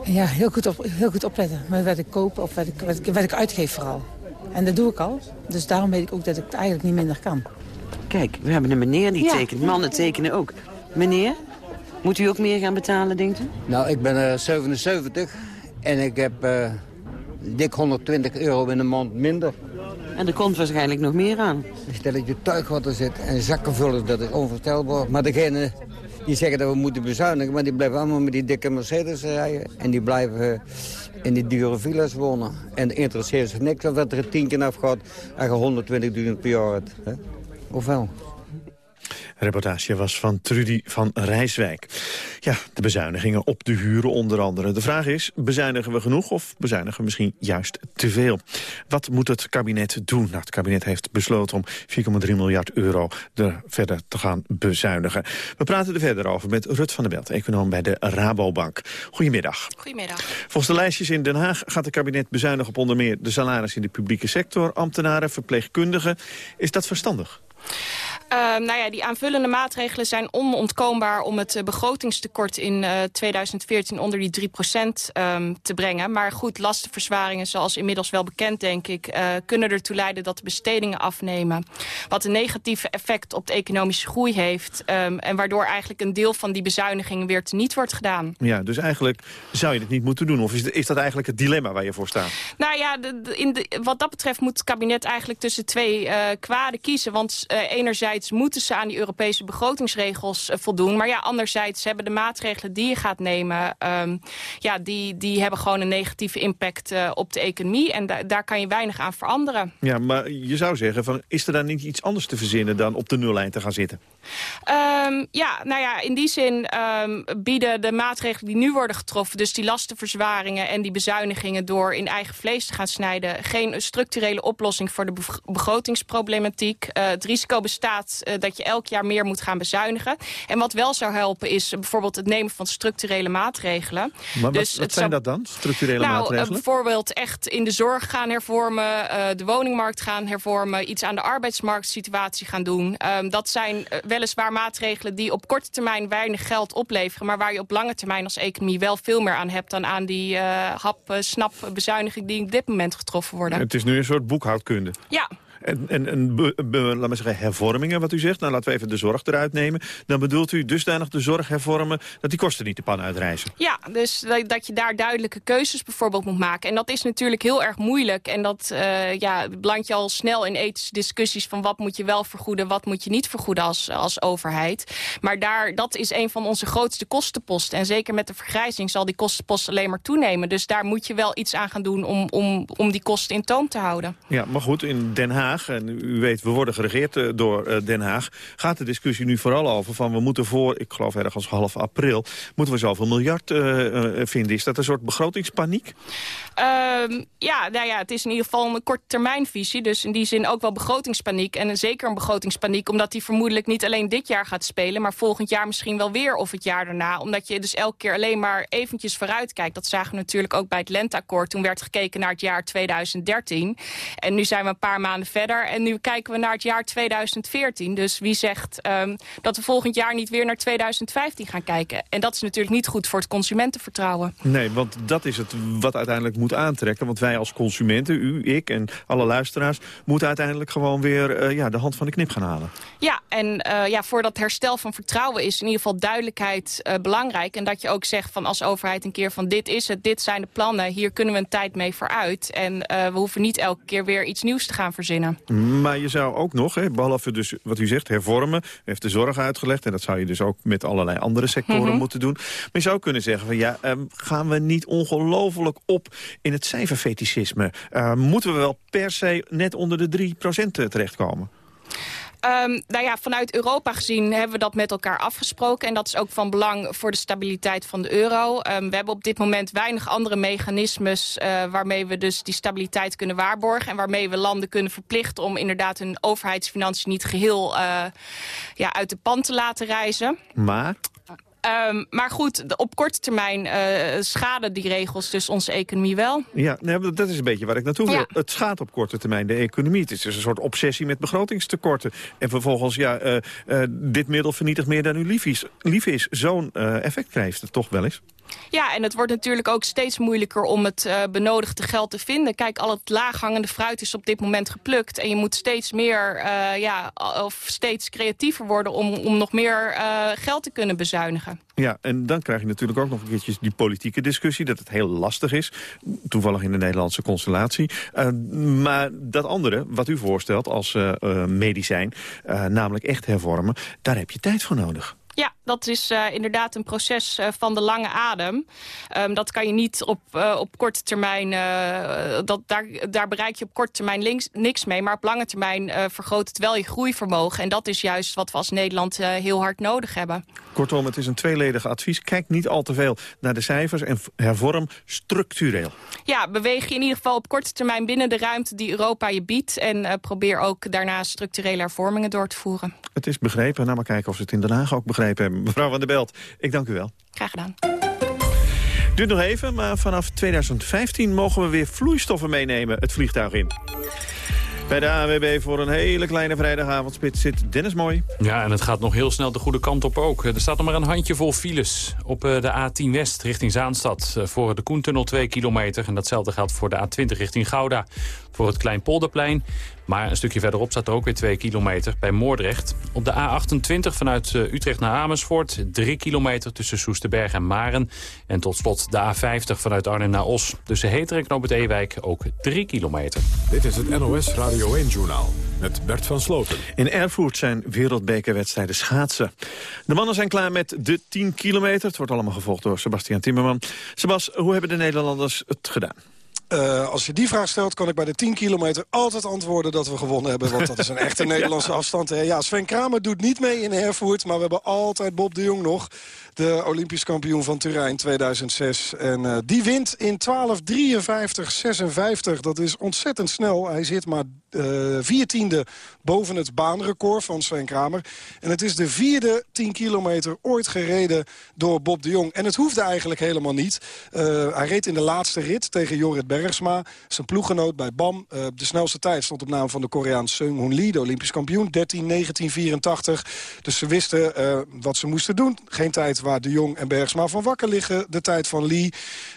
Ja, heel goed, op, heel goed opletten met wat ik koop of wat ik, wat, ik, wat ik uitgeef vooral. En dat doe ik al. Dus daarom weet ik ook dat ik het eigenlijk niet minder kan. Kijk, we hebben een meneer die Ja. tekent. Mannen tekenen ook. Meneer, moet u ook meer gaan betalen, denkt u? Nou, ik ben eh, 77 en ik heb eh, dik 120 euro in de maand minder. En er komt waarschijnlijk nog meer aan. Stel dat je tuig wat er zit en zakken vullen, dat is onvoorstelbaar. Maar degene die zeggen dat we moeten bezuinigen, maar die blijven allemaal met die dikke Mercedes rijden. En die blijven eh, in die dure villa's wonen. En interesseert zich niks of dat er een keer afgaat en je 120.000 per jaar hebt. Of wel? Reportage was van Trudy van Rijswijk. Ja, de bezuinigingen op de huren onder andere. De vraag is, bezuinigen we genoeg of bezuinigen we misschien juist te veel? Wat moet het kabinet doen? Nou, het kabinet heeft besloten om 4,3 miljard euro er verder te gaan bezuinigen. We praten er verder over met Rut van der Belt, econoom bij de Rabobank. Goedemiddag. Goedemiddag. Volgens de lijstjes in Den Haag gaat het kabinet bezuinigen op onder meer de salaris in de publieke sector, ambtenaren, verpleegkundigen. Is dat verstandig? Ehm, nou ja, die aanvullende maatregelen zijn onontkoombaar om het eh, begrotingstekort in eh, 2014 onder die 3% ehm, te brengen. Maar goed, lastenverzwaringen, zoals inmiddels wel bekend denk ik, eh, kunnen ertoe leiden dat de bestedingen afnemen. Wat een negatieve effect op de economische groei heeft. ehm, en waardoor eigenlijk een deel van die bezuinigingen weer teniet wordt gedaan. Ja, dus eigenlijk zou je het niet moeten doen. Of is, is dat eigenlijk het dilemma waar je voor staat? Nou ja, de, de- in de, wat dat betreft moet het kabinet eigenlijk tussen twee eh kwaden kiezen. Want eh, enerzijds moeten ze aan die Europese begrotingsregels eh, voldoen. Maar ja, anderzijds hebben de maatregelen die je gaat nemen... ehm, ja, die, die hebben gewoon een negatieve impact eh, op de economie. En da- daar kan je weinig aan veranderen. Ja, maar je zou zeggen, van, is er dan niet iets anders te verzinnen dan op de nullijn te gaan zitten? Ehm, ja, nou ja, in die zin ehm, bieden de maatregelen die nu worden getroffen... dus die lastenverzwaringen en die bezuinigingen... door in eigen vlees te gaan snijden... geen structurele oplossing voor de begrotingsproblematiek. Eh, het risico bestaat eh, dat je elk jaar meer moet gaan bezuinigen. En wat wel zou helpen is bijvoorbeeld het nemen van structurele maatregelen. Maar wat, Dus wat zijn zou- dat dan, structurele nou, eh, maatregelen? bijvoorbeeld echt in de zorg gaan hervormen, eh, de woningmarkt gaan hervormen, iets aan de arbeidsmarktsituatie gaan doen. Ehm, dat zijn weliswaar maatregelen die op korte termijn weinig geld opleveren, maar waar je op lange termijn als economie wel veel meer aan hebt dan aan die eh, hap, eh, snap bezuiniging die op dit moment getroffen worden. Het is nu een soort boekhoudkunde. Ja. En, en, en be- be- laat maar zeggen, hervormingen, wat u zegt. Nou, laten we even de zorg eruit nemen. Dan bedoelt u dusdanig de zorg hervormen... dat die kosten niet de pan uitreizen. Ja, dus dat, dat je daar duidelijke keuzes bijvoorbeeld moet maken. En dat is natuurlijk heel erg moeilijk. En dat eh ja, belandt je al snel in ethische discussies... van wat moet je wel vergoeden, wat moet je niet vergoeden als, als overheid. Maar daar, dat is een van onze grootste kostenposten. En zeker met de vergrijzing zal die kostenpost alleen maar toenemen. Dus daar moet je wel iets aan gaan doen om, om, om die kosten in toom te houden. Ja, maar goed, in Den Haag, en u weet, we worden geregeerd eh, door eh, Den Haag... gaat de discussie nu vooral over van we moeten voor, ik geloof ergens half april... moeten we zoveel miljard eh, vinden. Is dat een soort begrotingspaniek? Ehm, ja, nou ja, het is in ieder geval een korte termijnvisie. Dus in die zin ook wel begrotingspaniek. En zeker een begrotingspaniek, omdat die vermoedelijk niet alleen dit jaar gaat spelen... maar volgend jaar misschien wel weer of het jaar daarna. Omdat je dus elke keer alleen maar eventjes vooruit kijkt. Dat zagen we natuurlijk ook bij het Lenteakkoord. Toen werd gekeken naar het jaar 2013. En nu zijn we een paar maanden verder. En nu kijken we naar het jaar 2014. Dus wie zegt ehm, dat we volgend jaar niet weer naar 2015 gaan kijken? En dat is natuurlijk niet goed voor het consumentenvertrouwen. Nee, want dat is het wat uiteindelijk moet aantrekken. Want wij als consumenten, u, ik en alle luisteraars... moeten uiteindelijk gewoon weer eh, ja, de hand van de knip gaan halen. Ja, en eh, ja, voor dat herstel van vertrouwen is in ieder geval duidelijkheid eh, belangrijk. En dat je ook zegt van als overheid een keer van dit is het, dit zijn de plannen. Hier kunnen we een tijd mee vooruit. En we hoeven niet elke keer weer iets nieuws te gaan verzinnen. Maar je zou ook nog, hè, behalve dus wat u zegt, hervormen... u heeft de zorg uitgelegd en dat zou je dus ook met allerlei andere sectoren Mhm. moeten doen. Maar je zou kunnen zeggen van ja, ehm, gaan we niet ongelooflijk op in het cijferfetischisme? Eh, moeten we wel per se net onder de 3% terechtkomen? Ehm, nou ja, vanuit Europa gezien hebben we dat met elkaar afgesproken. En dat is ook van belang voor de stabiliteit van de euro. Ehm, we hebben op dit moment weinig andere mechanismes... eh, waarmee we dus die stabiliteit kunnen waarborgen. En waarmee we landen kunnen verplichten om inderdaad hun overheidsfinanciën niet geheel eh, ja, uit de pan te laten reizen. Maar Ehm, maar goed, op korte termijn eh, schaden die regels dus onze economie wel. Ja, nee, dat is een beetje waar ik naartoe wil. Ja. Het schaadt op korte termijn de economie. Het is dus een soort obsessie met begrotingstekorten. En vervolgens, ja, eh, eh, dit middel vernietigt meer dan u lief is. Lief is. Zo'n effect krijgt het toch wel eens. Ja, en het wordt natuurlijk ook steeds moeilijker om het eh, benodigde geld te vinden. Kijk, al het laaghangende fruit is op dit moment geplukt. En je moet steeds meer, eh, ja, of steeds creatiever worden om, om nog meer eh, geld te kunnen bezuinigen. Ja, en dan krijg je natuurlijk ook nog een keertje die politieke discussie... dat het heel lastig is, toevallig in de Nederlandse constellatie. Maar dat andere, wat u voorstelt als medicijn... namelijk echt hervormen, daar heb je tijd voor nodig. Ja, dat is eh, inderdaad een proces eh, van de lange adem. Ehm, dat kan je niet op, eh, op korte termijn... dat, daar, daar bereik je op korte termijn links, niks mee. Maar op lange termijn vergroot het wel je groeivermogen. En dat is juist wat we als Nederland heel hard nodig hebben. Kortom, het is een tweeledig advies. Kijk niet al te veel naar de cijfers en hervorm structureel. Ja, beweeg je in ieder geval op korte termijn binnen de ruimte die Europa je biedt. En probeer ook daarna structurele hervormingen door te voeren. Het is begrepen. Nou, maar kijken of ze het in Den Haag ook begrepen hebben. [laughs] Mevrouw van der Belt, ik dank u wel. Graag gedaan. Duurt nog even, maar vanaf 2015 mogen we weer vloeistoffen meenemen het vliegtuig in. Bij de AWB voor een hele kleine vrijdagavondspit zit Dennis Mooi. Ja, en het gaat nog heel snel de goede kant op ook. Er staat nog maar een handjevol files op eh, de A10 West richting Zaanstad. Eh, voor de Koentunnel 2 kilometer. En datzelfde geldt voor de A20 richting Gouda. Voor het Kleinpolderplein. Maar een stukje verderop staat er ook weer 2 kilometer bij Moordrecht. Op de A28 vanuit eh, Utrecht naar Amersfoort. 3 kilometer tussen Soesterberg en Maren. En tot slot de A50 vanuit Arnhem naar Os. Tussen Heter en Knoop het Ewijk ook 3 kilometer. Dit is het NOS Radio 1-journaal met Bert van Sloten. In Erfurt zijn wereldbekerwedstrijden schaatsen. De mannen zijn klaar met de 10 kilometer. Het wordt allemaal gevolgd door Sebastian Timmerman. Sebas, hoe hebben de Nederlanders het gedaan? Uh, als je die vraag stelt, kan ik bij de 10 kilometer altijd antwoorden dat we gewonnen hebben. Want dat is een echte [laughs] Nederlandse afstand. Ja, Sven Kramer doet niet mee in Hervoort, maar we hebben altijd Bob de Jong nog. De Olympisch kampioen van Turijn 2006. En uh, die wint in 12.53.56. Dat is ontzettend snel. Hij zit maar uh, viertiende boven het baanrecord van Sven Kramer. En het is de vierde 10 kilometer ooit gereden door Bob de Jong. En het hoefde eigenlijk helemaal niet. Uh, hij reed in de laatste rit tegen Jorrit Bergsma. Zijn ploeggenoot bij BAM. Uh, de snelste tijd stond op naam van de Koreaan Seung Hoon Lee. De Olympisch kampioen. 13, 1984. Dus ze wisten wat ze moesten doen. Geen tijd waar de Jong en Bergsma van wakker liggen. De tijd van Lee.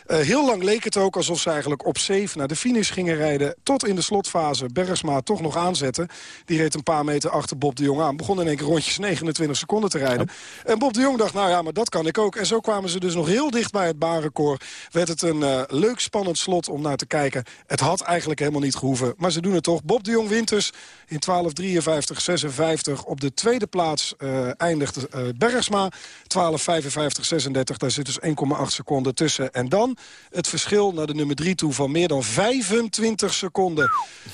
heel lang leek het ook alsof ze eigenlijk op safe naar de finish gingen rijden. Tot in de slotfase Bergsma toch nog aanzetten. Reed een paar meter achter Bob de Jong aan. Begon in één keer rondjes 29 seconden te rijden. En Bob de Jong dacht, nou ja, maar dat kan ik ook. En zo kwamen ze dus nog heel dicht bij het baanrecord. Werd het een uh, leuk spannend slot om naar te kijken. Het had eigenlijk helemaal niet gehoeven. Maar ze doen het toch. Bob de Jong wint dus in 12.53, 56. Op de tweede plaats uh, eindigt uh, Bergsma. 12.55, 36. Daar zit dus 1,8 seconden tussen. En dan het verschil naar de nummer 3 toe van meer dan 25 seconden.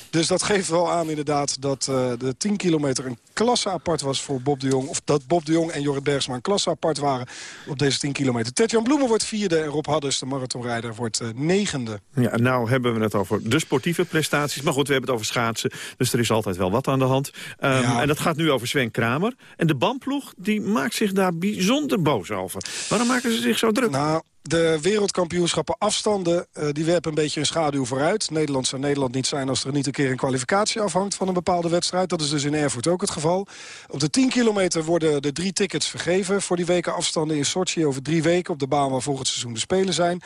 Dus dat geeft wel aan inderdaad dat uh, de 10 kilometer een klasse apart was voor Bob de Jong. Of dat Bob de Jong en Jorrit Bergsma een klasse apart waren op deze 10 kilometer. Tetjan Bloemen wordt vierde en Rob Hadders, de marathonrijder, wordt uh, negende. Ja, nou hebben we het over de sportieve prestaties. Maar goed, we hebben het over schaatsen. Dus er is altijd wel wat aan de hand. Um, ja. En dat gaat nu over Sven Kramer. En de bandploeg die maakt zich daar bijzonder boos over. Waarom maken ze zich zo druk? Nou, de wereldkampioenschappen afstanden, uh, die werpen een beetje een schaduw vooruit. Nederland zou Nederland niet zijn als er niet een keer een kwalificatie afhangt van een bepaalde wedstrijd. Dat is dus in Erfurt ook het geval. Op de 10 kilometer worden de drie tickets vergeven voor die weken afstanden in Sochi over drie weken op de baan waar volgend seizoen de Spelen zijn.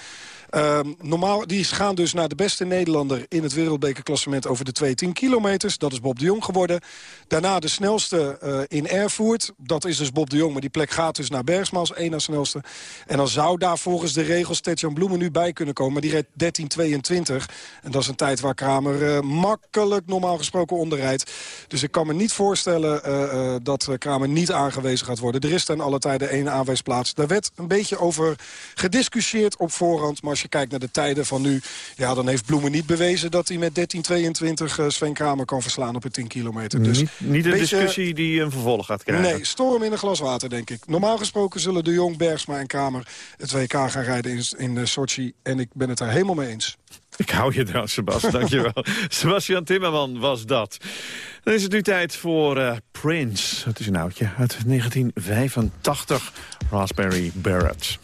Uh, normaal, die gaan dus naar de beste Nederlander in het wereldbekerklassement over de 2 10 kilometers. Dat is Bob de Jong geworden. Daarna de snelste uh, in Erfurt. Dat is dus Bob de Jong, maar die plek gaat dus naar Bergsma als één na snelste. En dan zou daar volgens de regels Tetjan Bloemen nu bij kunnen komen. Maar die reed 13.22. En dat is een tijd waar Kramer uh, makkelijk normaal gesproken onderrijdt. Dus ik kan me niet voorstellen uh, dat Kramer niet aangewezen gaat worden. Er is ten alle tijden één aanwijsplaats. Daar werd een beetje over gediscussieerd op voorhand. Maar je kijkt naar de tijden van nu... ja, dan heeft Bloemen niet bewezen dat hij met 13.22 uh, Sven Kramer kan verslaan op een 10 kilometer. Dus niet, niet een beetje, discussie die een vervolg gaat krijgen. Nee, storm in een glas water, denk ik. Normaal gesproken zullen de Jong, Bergsma en Kramer het WK gaan rijden in, in uh, Sochi. En ik ben het daar helemaal mee eens. Ik hou je trouwens, Sebas. Dankjewel. [laughs] Sebastian Timmerman was dat. Dan is het nu tijd voor uh, Prince. Het is een oudje uit 1985. Raspberry Barrett.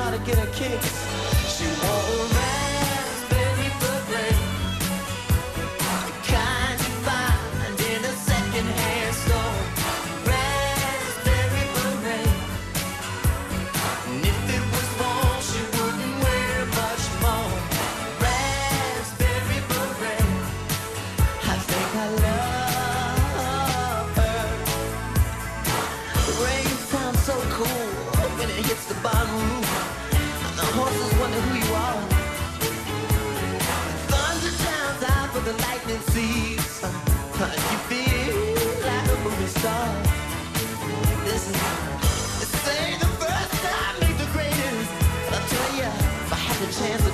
How to get a kick. She wore chance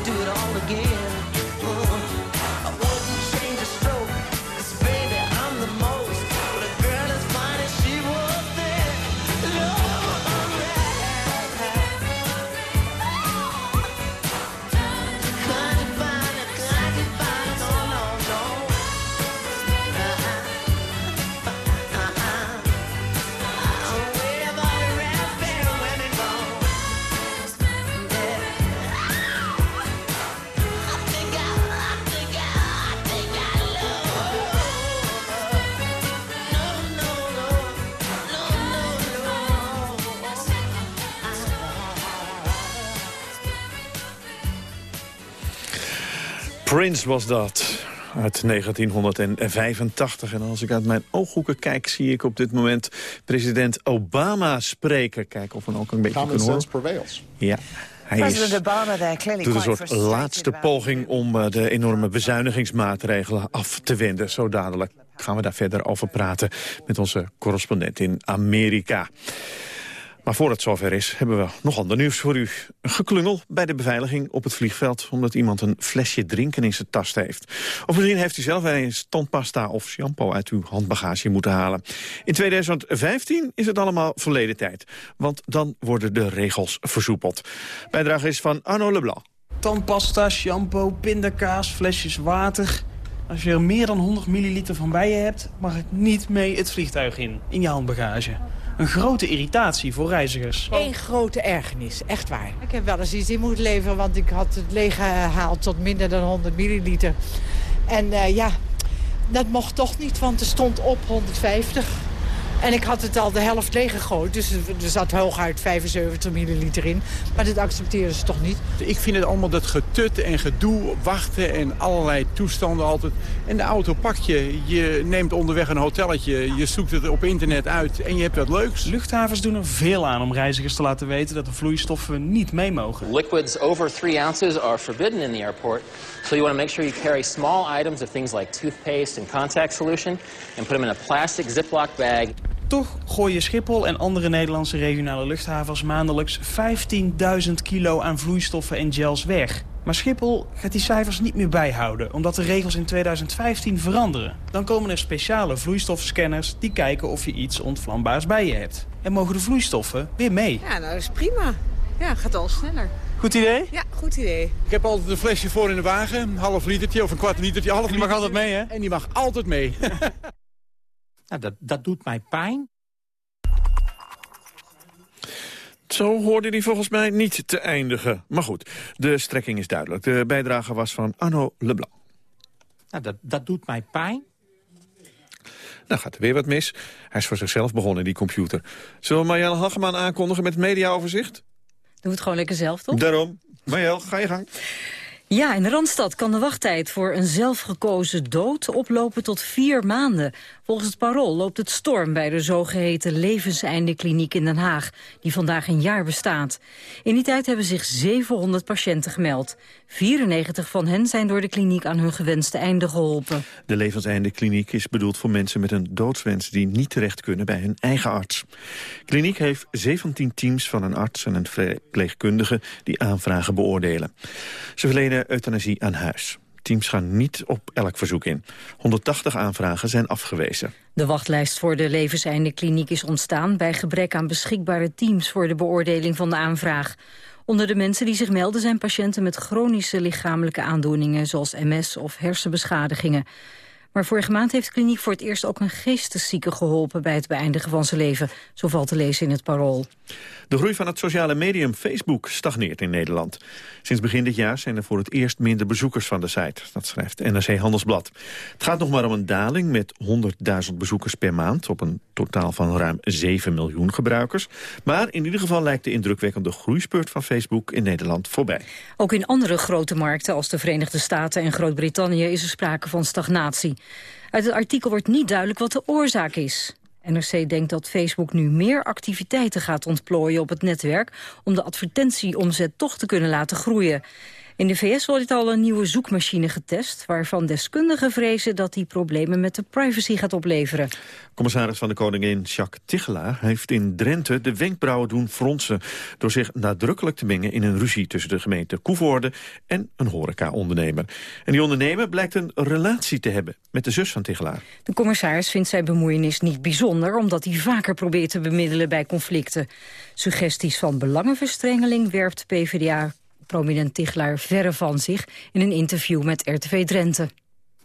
Prince was dat. Uit 1985. En als ik uit mijn ooghoeken kijk, zie ik op dit moment president Obama spreken. Kijken of we ook een beetje Common kunnen sense horen. prevails. Ja, hij President is, Obama there clearly doet een soort laatste poging om eh, de enorme bezuinigingsmaatregelen af te wenden. Zo dadelijk gaan we daar verder over praten met onze correspondent in Amerika. Maar voor het zover is, hebben we nog ander nieuws voor u. Een geklungel bij de beveiliging op het vliegveld... omdat iemand een flesje drinken in zijn tas heeft. Of misschien heeft u zelf eens tandpasta of shampoo uit uw handbagage moeten halen. In 2015 is het allemaal verleden tijd. Want dan worden de regels versoepeld. Bijdrage is van Arno Leblanc. Tandpasta, shampoo, pindakaas, flesjes water. Als je er meer dan 100 milliliter van bij je hebt... mag het niet mee het vliegtuig in, in je handbagage. Een grote irritatie voor reizigers. Eén grote ergernis, echt waar. Ik heb wel eens iets in moeten leveren, want ik had het leeg gehaald tot minder dan 100 milliliter. En eh, ja, dat mocht toch niet, want er stond op 150. En ik had het al de helft leeg gegooid, dus er zat hooguit 75 milliliter in. Maar dat accepteren ze toch niet. Ik vind het allemaal dat getut en gedoe, wachten en allerlei toestanden altijd. En de auto pak je, je neemt onderweg een hotelletje, je zoekt het op internet uit en je hebt wat leuks. Luchthavens doen er veel aan om reizigers te laten weten dat de vloeistoffen niet mee mogen. Liquids over three ounces are forbidden in the airport. So you want to make sure you carry small items of things like toothpaste and contact solution and put them in a plastic Ziploc bag. Toch gooien Schiphol en andere Nederlandse regionale luchthavens maandelijks 15.000 kilo aan vloeistoffen en gels weg. Maar Schiphol gaat die cijfers niet meer bijhouden, omdat de regels in 2015 veranderen. Dan komen er speciale vloeistofscanners die kijken of je iets ontvlambaars bij je hebt. En mogen de vloeistoffen weer mee. Ja, nou dat is prima. Ja, gaat al sneller. Goed idee? Ja, goed idee. Ik heb altijd een flesje voor in de wagen, een half litertje of een kwart litertje. Half Die mag litertje. altijd mee, hè? En die mag altijd mee. [laughs] Nou, dat, dat doet mij pijn. Zo hoorde die volgens mij niet te eindigen. Maar goed, de strekking is duidelijk. De bijdrage was van Arno Leblanc. Nou, dat, dat doet mij pijn. Nou gaat er weer wat mis. Hij is voor zichzelf begonnen, die computer. Zullen we Marjelle Hageman aankondigen met het mediaoverzicht? Doe het gewoon lekker zelf, toch? Daarom. Marjelle, ga je gang. Ja, in de Randstad kan de wachttijd voor een zelfgekozen dood oplopen tot vier maanden. Volgens het Parool loopt het storm bij de zogeheten levenseindekliniek in Den Haag, die vandaag een jaar bestaat. In die tijd hebben zich 700 patiënten gemeld. 94 van hen zijn door de kliniek aan hun gewenste einde geholpen. De levenseindekliniek is bedoeld voor mensen met een doodswens... die niet terecht kunnen bij hun eigen arts. kliniek heeft 17 teams van een arts en een verpleegkundige... die aanvragen beoordelen. Ze verlenen euthanasie aan huis. Teams gaan niet op elk verzoek in. 180 aanvragen zijn afgewezen. De wachtlijst voor de levenseinde kliniek is ontstaan... bij gebrek aan beschikbare teams voor de beoordeling van de aanvraag. Onder de mensen die zich melden zijn patiënten met chronische lichamelijke aandoeningen... zoals MS of hersenbeschadigingen. Maar vorige maand heeft de kliniek voor het eerst ook een geesteszieke geholpen... bij het beëindigen van zijn leven, zo valt te lezen in het parool. De groei van het sociale medium Facebook stagneert in Nederland. Sinds begin dit jaar zijn er voor het eerst minder bezoekers van de site. Dat schrijft NRC Handelsblad. Het gaat nog maar om een daling met 100.000 bezoekers per maand... op een totaal van ruim 7 miljoen gebruikers. Maar in ieder geval lijkt de indrukwekkende groeispurt van Facebook in Nederland voorbij. Ook in andere grote markten als de Verenigde Staten en Groot-Brittannië... is er sprake van stagnatie. Uit het artikel wordt niet duidelijk wat de oorzaak is. NRC denkt dat Facebook nu meer activiteiten gaat ontplooien op het netwerk... om de advertentieomzet toch te kunnen laten groeien. In de VS wordt al een nieuwe zoekmachine getest... waarvan deskundigen vrezen dat die problemen met de privacy gaat opleveren. Commissaris van de Koningin Jacques Tichelaar heeft in Drenthe de wenkbrauwen doen fronsen... door zich nadrukkelijk te mengen in een ruzie tussen de gemeente Koevoorde en een horeca-ondernemer. En die ondernemer blijkt een relatie te hebben met de zus van Tichelaar. De commissaris vindt zijn bemoeienis niet bijzonder... omdat hij vaker probeert te bemiddelen bij conflicten. Suggesties van belangenverstrengeling werpt PvdA prominent Tichelaar verre van zich in een interview met RTV Drenthe.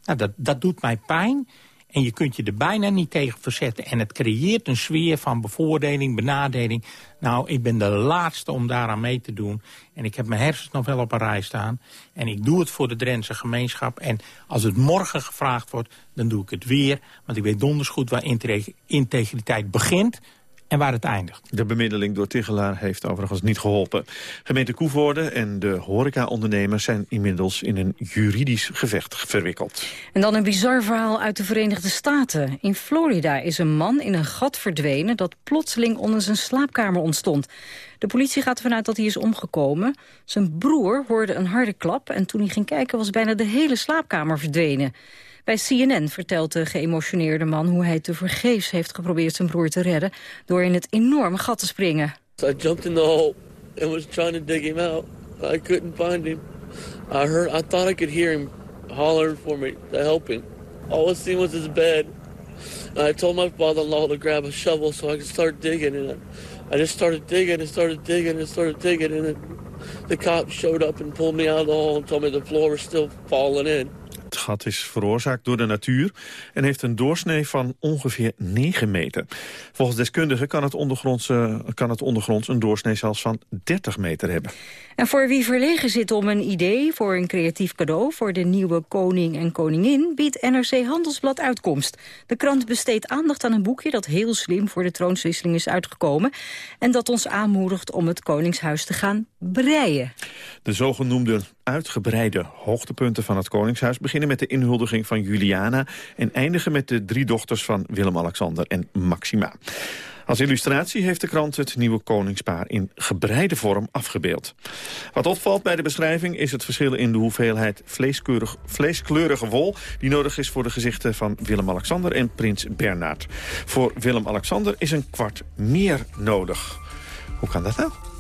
Nou, dat, dat doet mij pijn. En je kunt je er bijna niet tegen verzetten. En het creëert een sfeer van bevoordeling, benadeling. Nou, ik ben de laatste om daaraan mee te doen. En ik heb mijn hersens nog wel op een rij staan. En ik doe het voor de Drentse gemeenschap. En als het morgen gevraagd wordt, dan doe ik het weer. Want ik weet donders goed waar integriteit begint en waar het eindigt. De bemiddeling door Tigelaar heeft overigens niet geholpen. Gemeente Koevoorde en de horecaondernemers zijn inmiddels in een juridisch gevecht verwikkeld. En dan een bizar verhaal uit de Verenigde Staten. In Florida is een man in een gat verdwenen dat plotseling onder zijn slaapkamer ontstond. De politie gaat ervan uit dat hij is omgekomen. Zijn broer hoorde een harde klap en toen hij ging kijken was bijna de hele slaapkamer verdwenen. Bij CNN vertelt de geëmotioneerde man hoe hij tevergeefs heeft geprobeerd zijn broer te redden door in het enorme gat te springen. So I jumped in the hole and was trying to dig him out. I couldn't find him. I heard, I thought I could hear him holler for me to help him. All I seen was his bed. I told my father-in-law to grab a shovel so I could start digging. And I just started digging and started digging and started digging. And then the cop showed up and pulled me out of the hole and told me the floor was still falling in. Het gat is veroorzaakt door de natuur en heeft een doorsnee van ongeveer 9 meter. Volgens deskundigen kan het, ondergronds, kan het ondergronds een doorsnee zelfs van 30 meter hebben. En voor wie verlegen zit om een idee voor een creatief cadeau... voor de nieuwe koning en koningin biedt NRC Handelsblad uitkomst. De krant besteedt aandacht aan een boekje dat heel slim voor de troonswisseling is uitgekomen... en dat ons aanmoedigt om het koningshuis te gaan breien. De zogenoemde uitgebreide hoogtepunten van het Koningshuis... beginnen met de inhuldiging van Juliana... en eindigen met de drie dochters van Willem-Alexander en Maxima. Als illustratie heeft de krant het nieuwe koningspaar in gebreide vorm afgebeeld. Wat opvalt bij de beschrijving is het verschil in de hoeveelheid vleeskleurige wol... die nodig is voor de gezichten van Willem-Alexander en prins Bernhard. Voor Willem-Alexander is een kwart meer nodig. Hoe kan dat nou?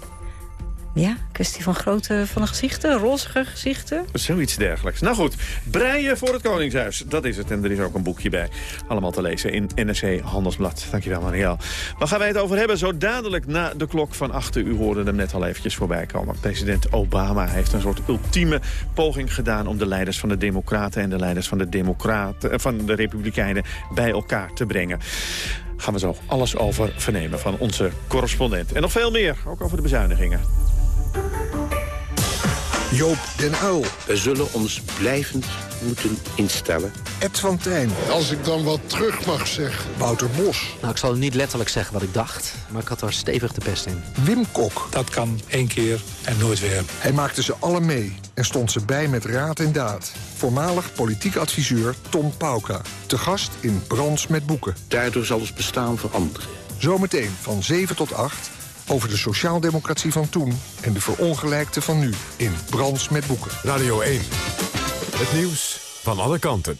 Ja, kwestie van grootte van de gezichten, rozige gezichten. Zoiets dergelijks. Nou goed, breien voor het Koningshuis. Dat is het. En er is ook een boekje bij. Allemaal te lezen in NRC Handelsblad. Dankjewel, Marielle. Waar gaan wij het over hebben? Zo dadelijk na de klok van achter. U hoorde hem net al eventjes voorbij komen. President Obama heeft een soort ultieme poging gedaan... om de leiders van de Democraten en de leiders van de, Democraten, van de Republikeinen bij elkaar te brengen gaan we zo alles over vernemen van onze correspondent. En nog veel meer, ook over de bezuinigingen. Joop den Uil. We zullen ons blijvend moeten instellen. Ed van Tijn. Als ik dan wat terug mag zeggen. Wouter Bos. Nou, ik zal niet letterlijk zeggen wat ik dacht, maar ik had er stevig de pest in. Wim Kok. Dat kan één keer en nooit weer. Hij maakte ze alle mee en stond ze bij met raad en daad. Voormalig politiek adviseur Tom Pauka. Te gast in Brands met Boeken. Daardoor zal ons bestaan veranderen. Zometeen van 7 tot 8 over de sociaaldemocratie van toen en de verongelijkte van nu in Brands met Boeken. Radio 1. Het nieuws van alle kanten.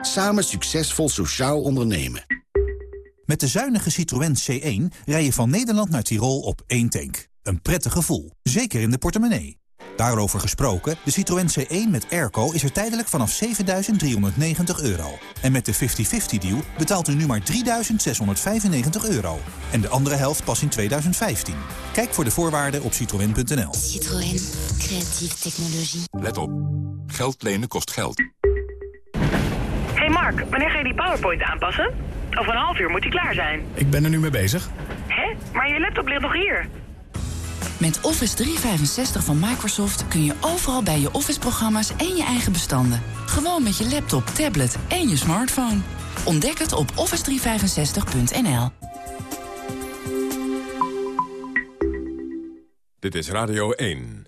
Samen succesvol sociaal ondernemen. Met de zuinige Citroën C1 rij je van Nederland naar Tirol op één tank. Een prettig gevoel, zeker in de portemonnee. Daarover gesproken, de Citroën C1 met airco is er tijdelijk vanaf 7.390 euro. En met de 50-50-deal betaalt u nu maar 3.695 euro. En de andere helft pas in 2015. Kijk voor de voorwaarden op citroën.nl. Citroën. Creatieve technologie. Let op. Geld lenen kost geld. Hey Mark, wanneer ga je die PowerPoint aanpassen? Over een half uur moet die klaar zijn. Ik ben er nu mee bezig. Hè? Maar je laptop ligt nog hier. Met Office 365 van Microsoft kun je overal bij je Office-programma's en je eigen bestanden. Gewoon met je laptop, tablet en je smartphone. Ontdek het op office365.nl. Dit is Radio 1.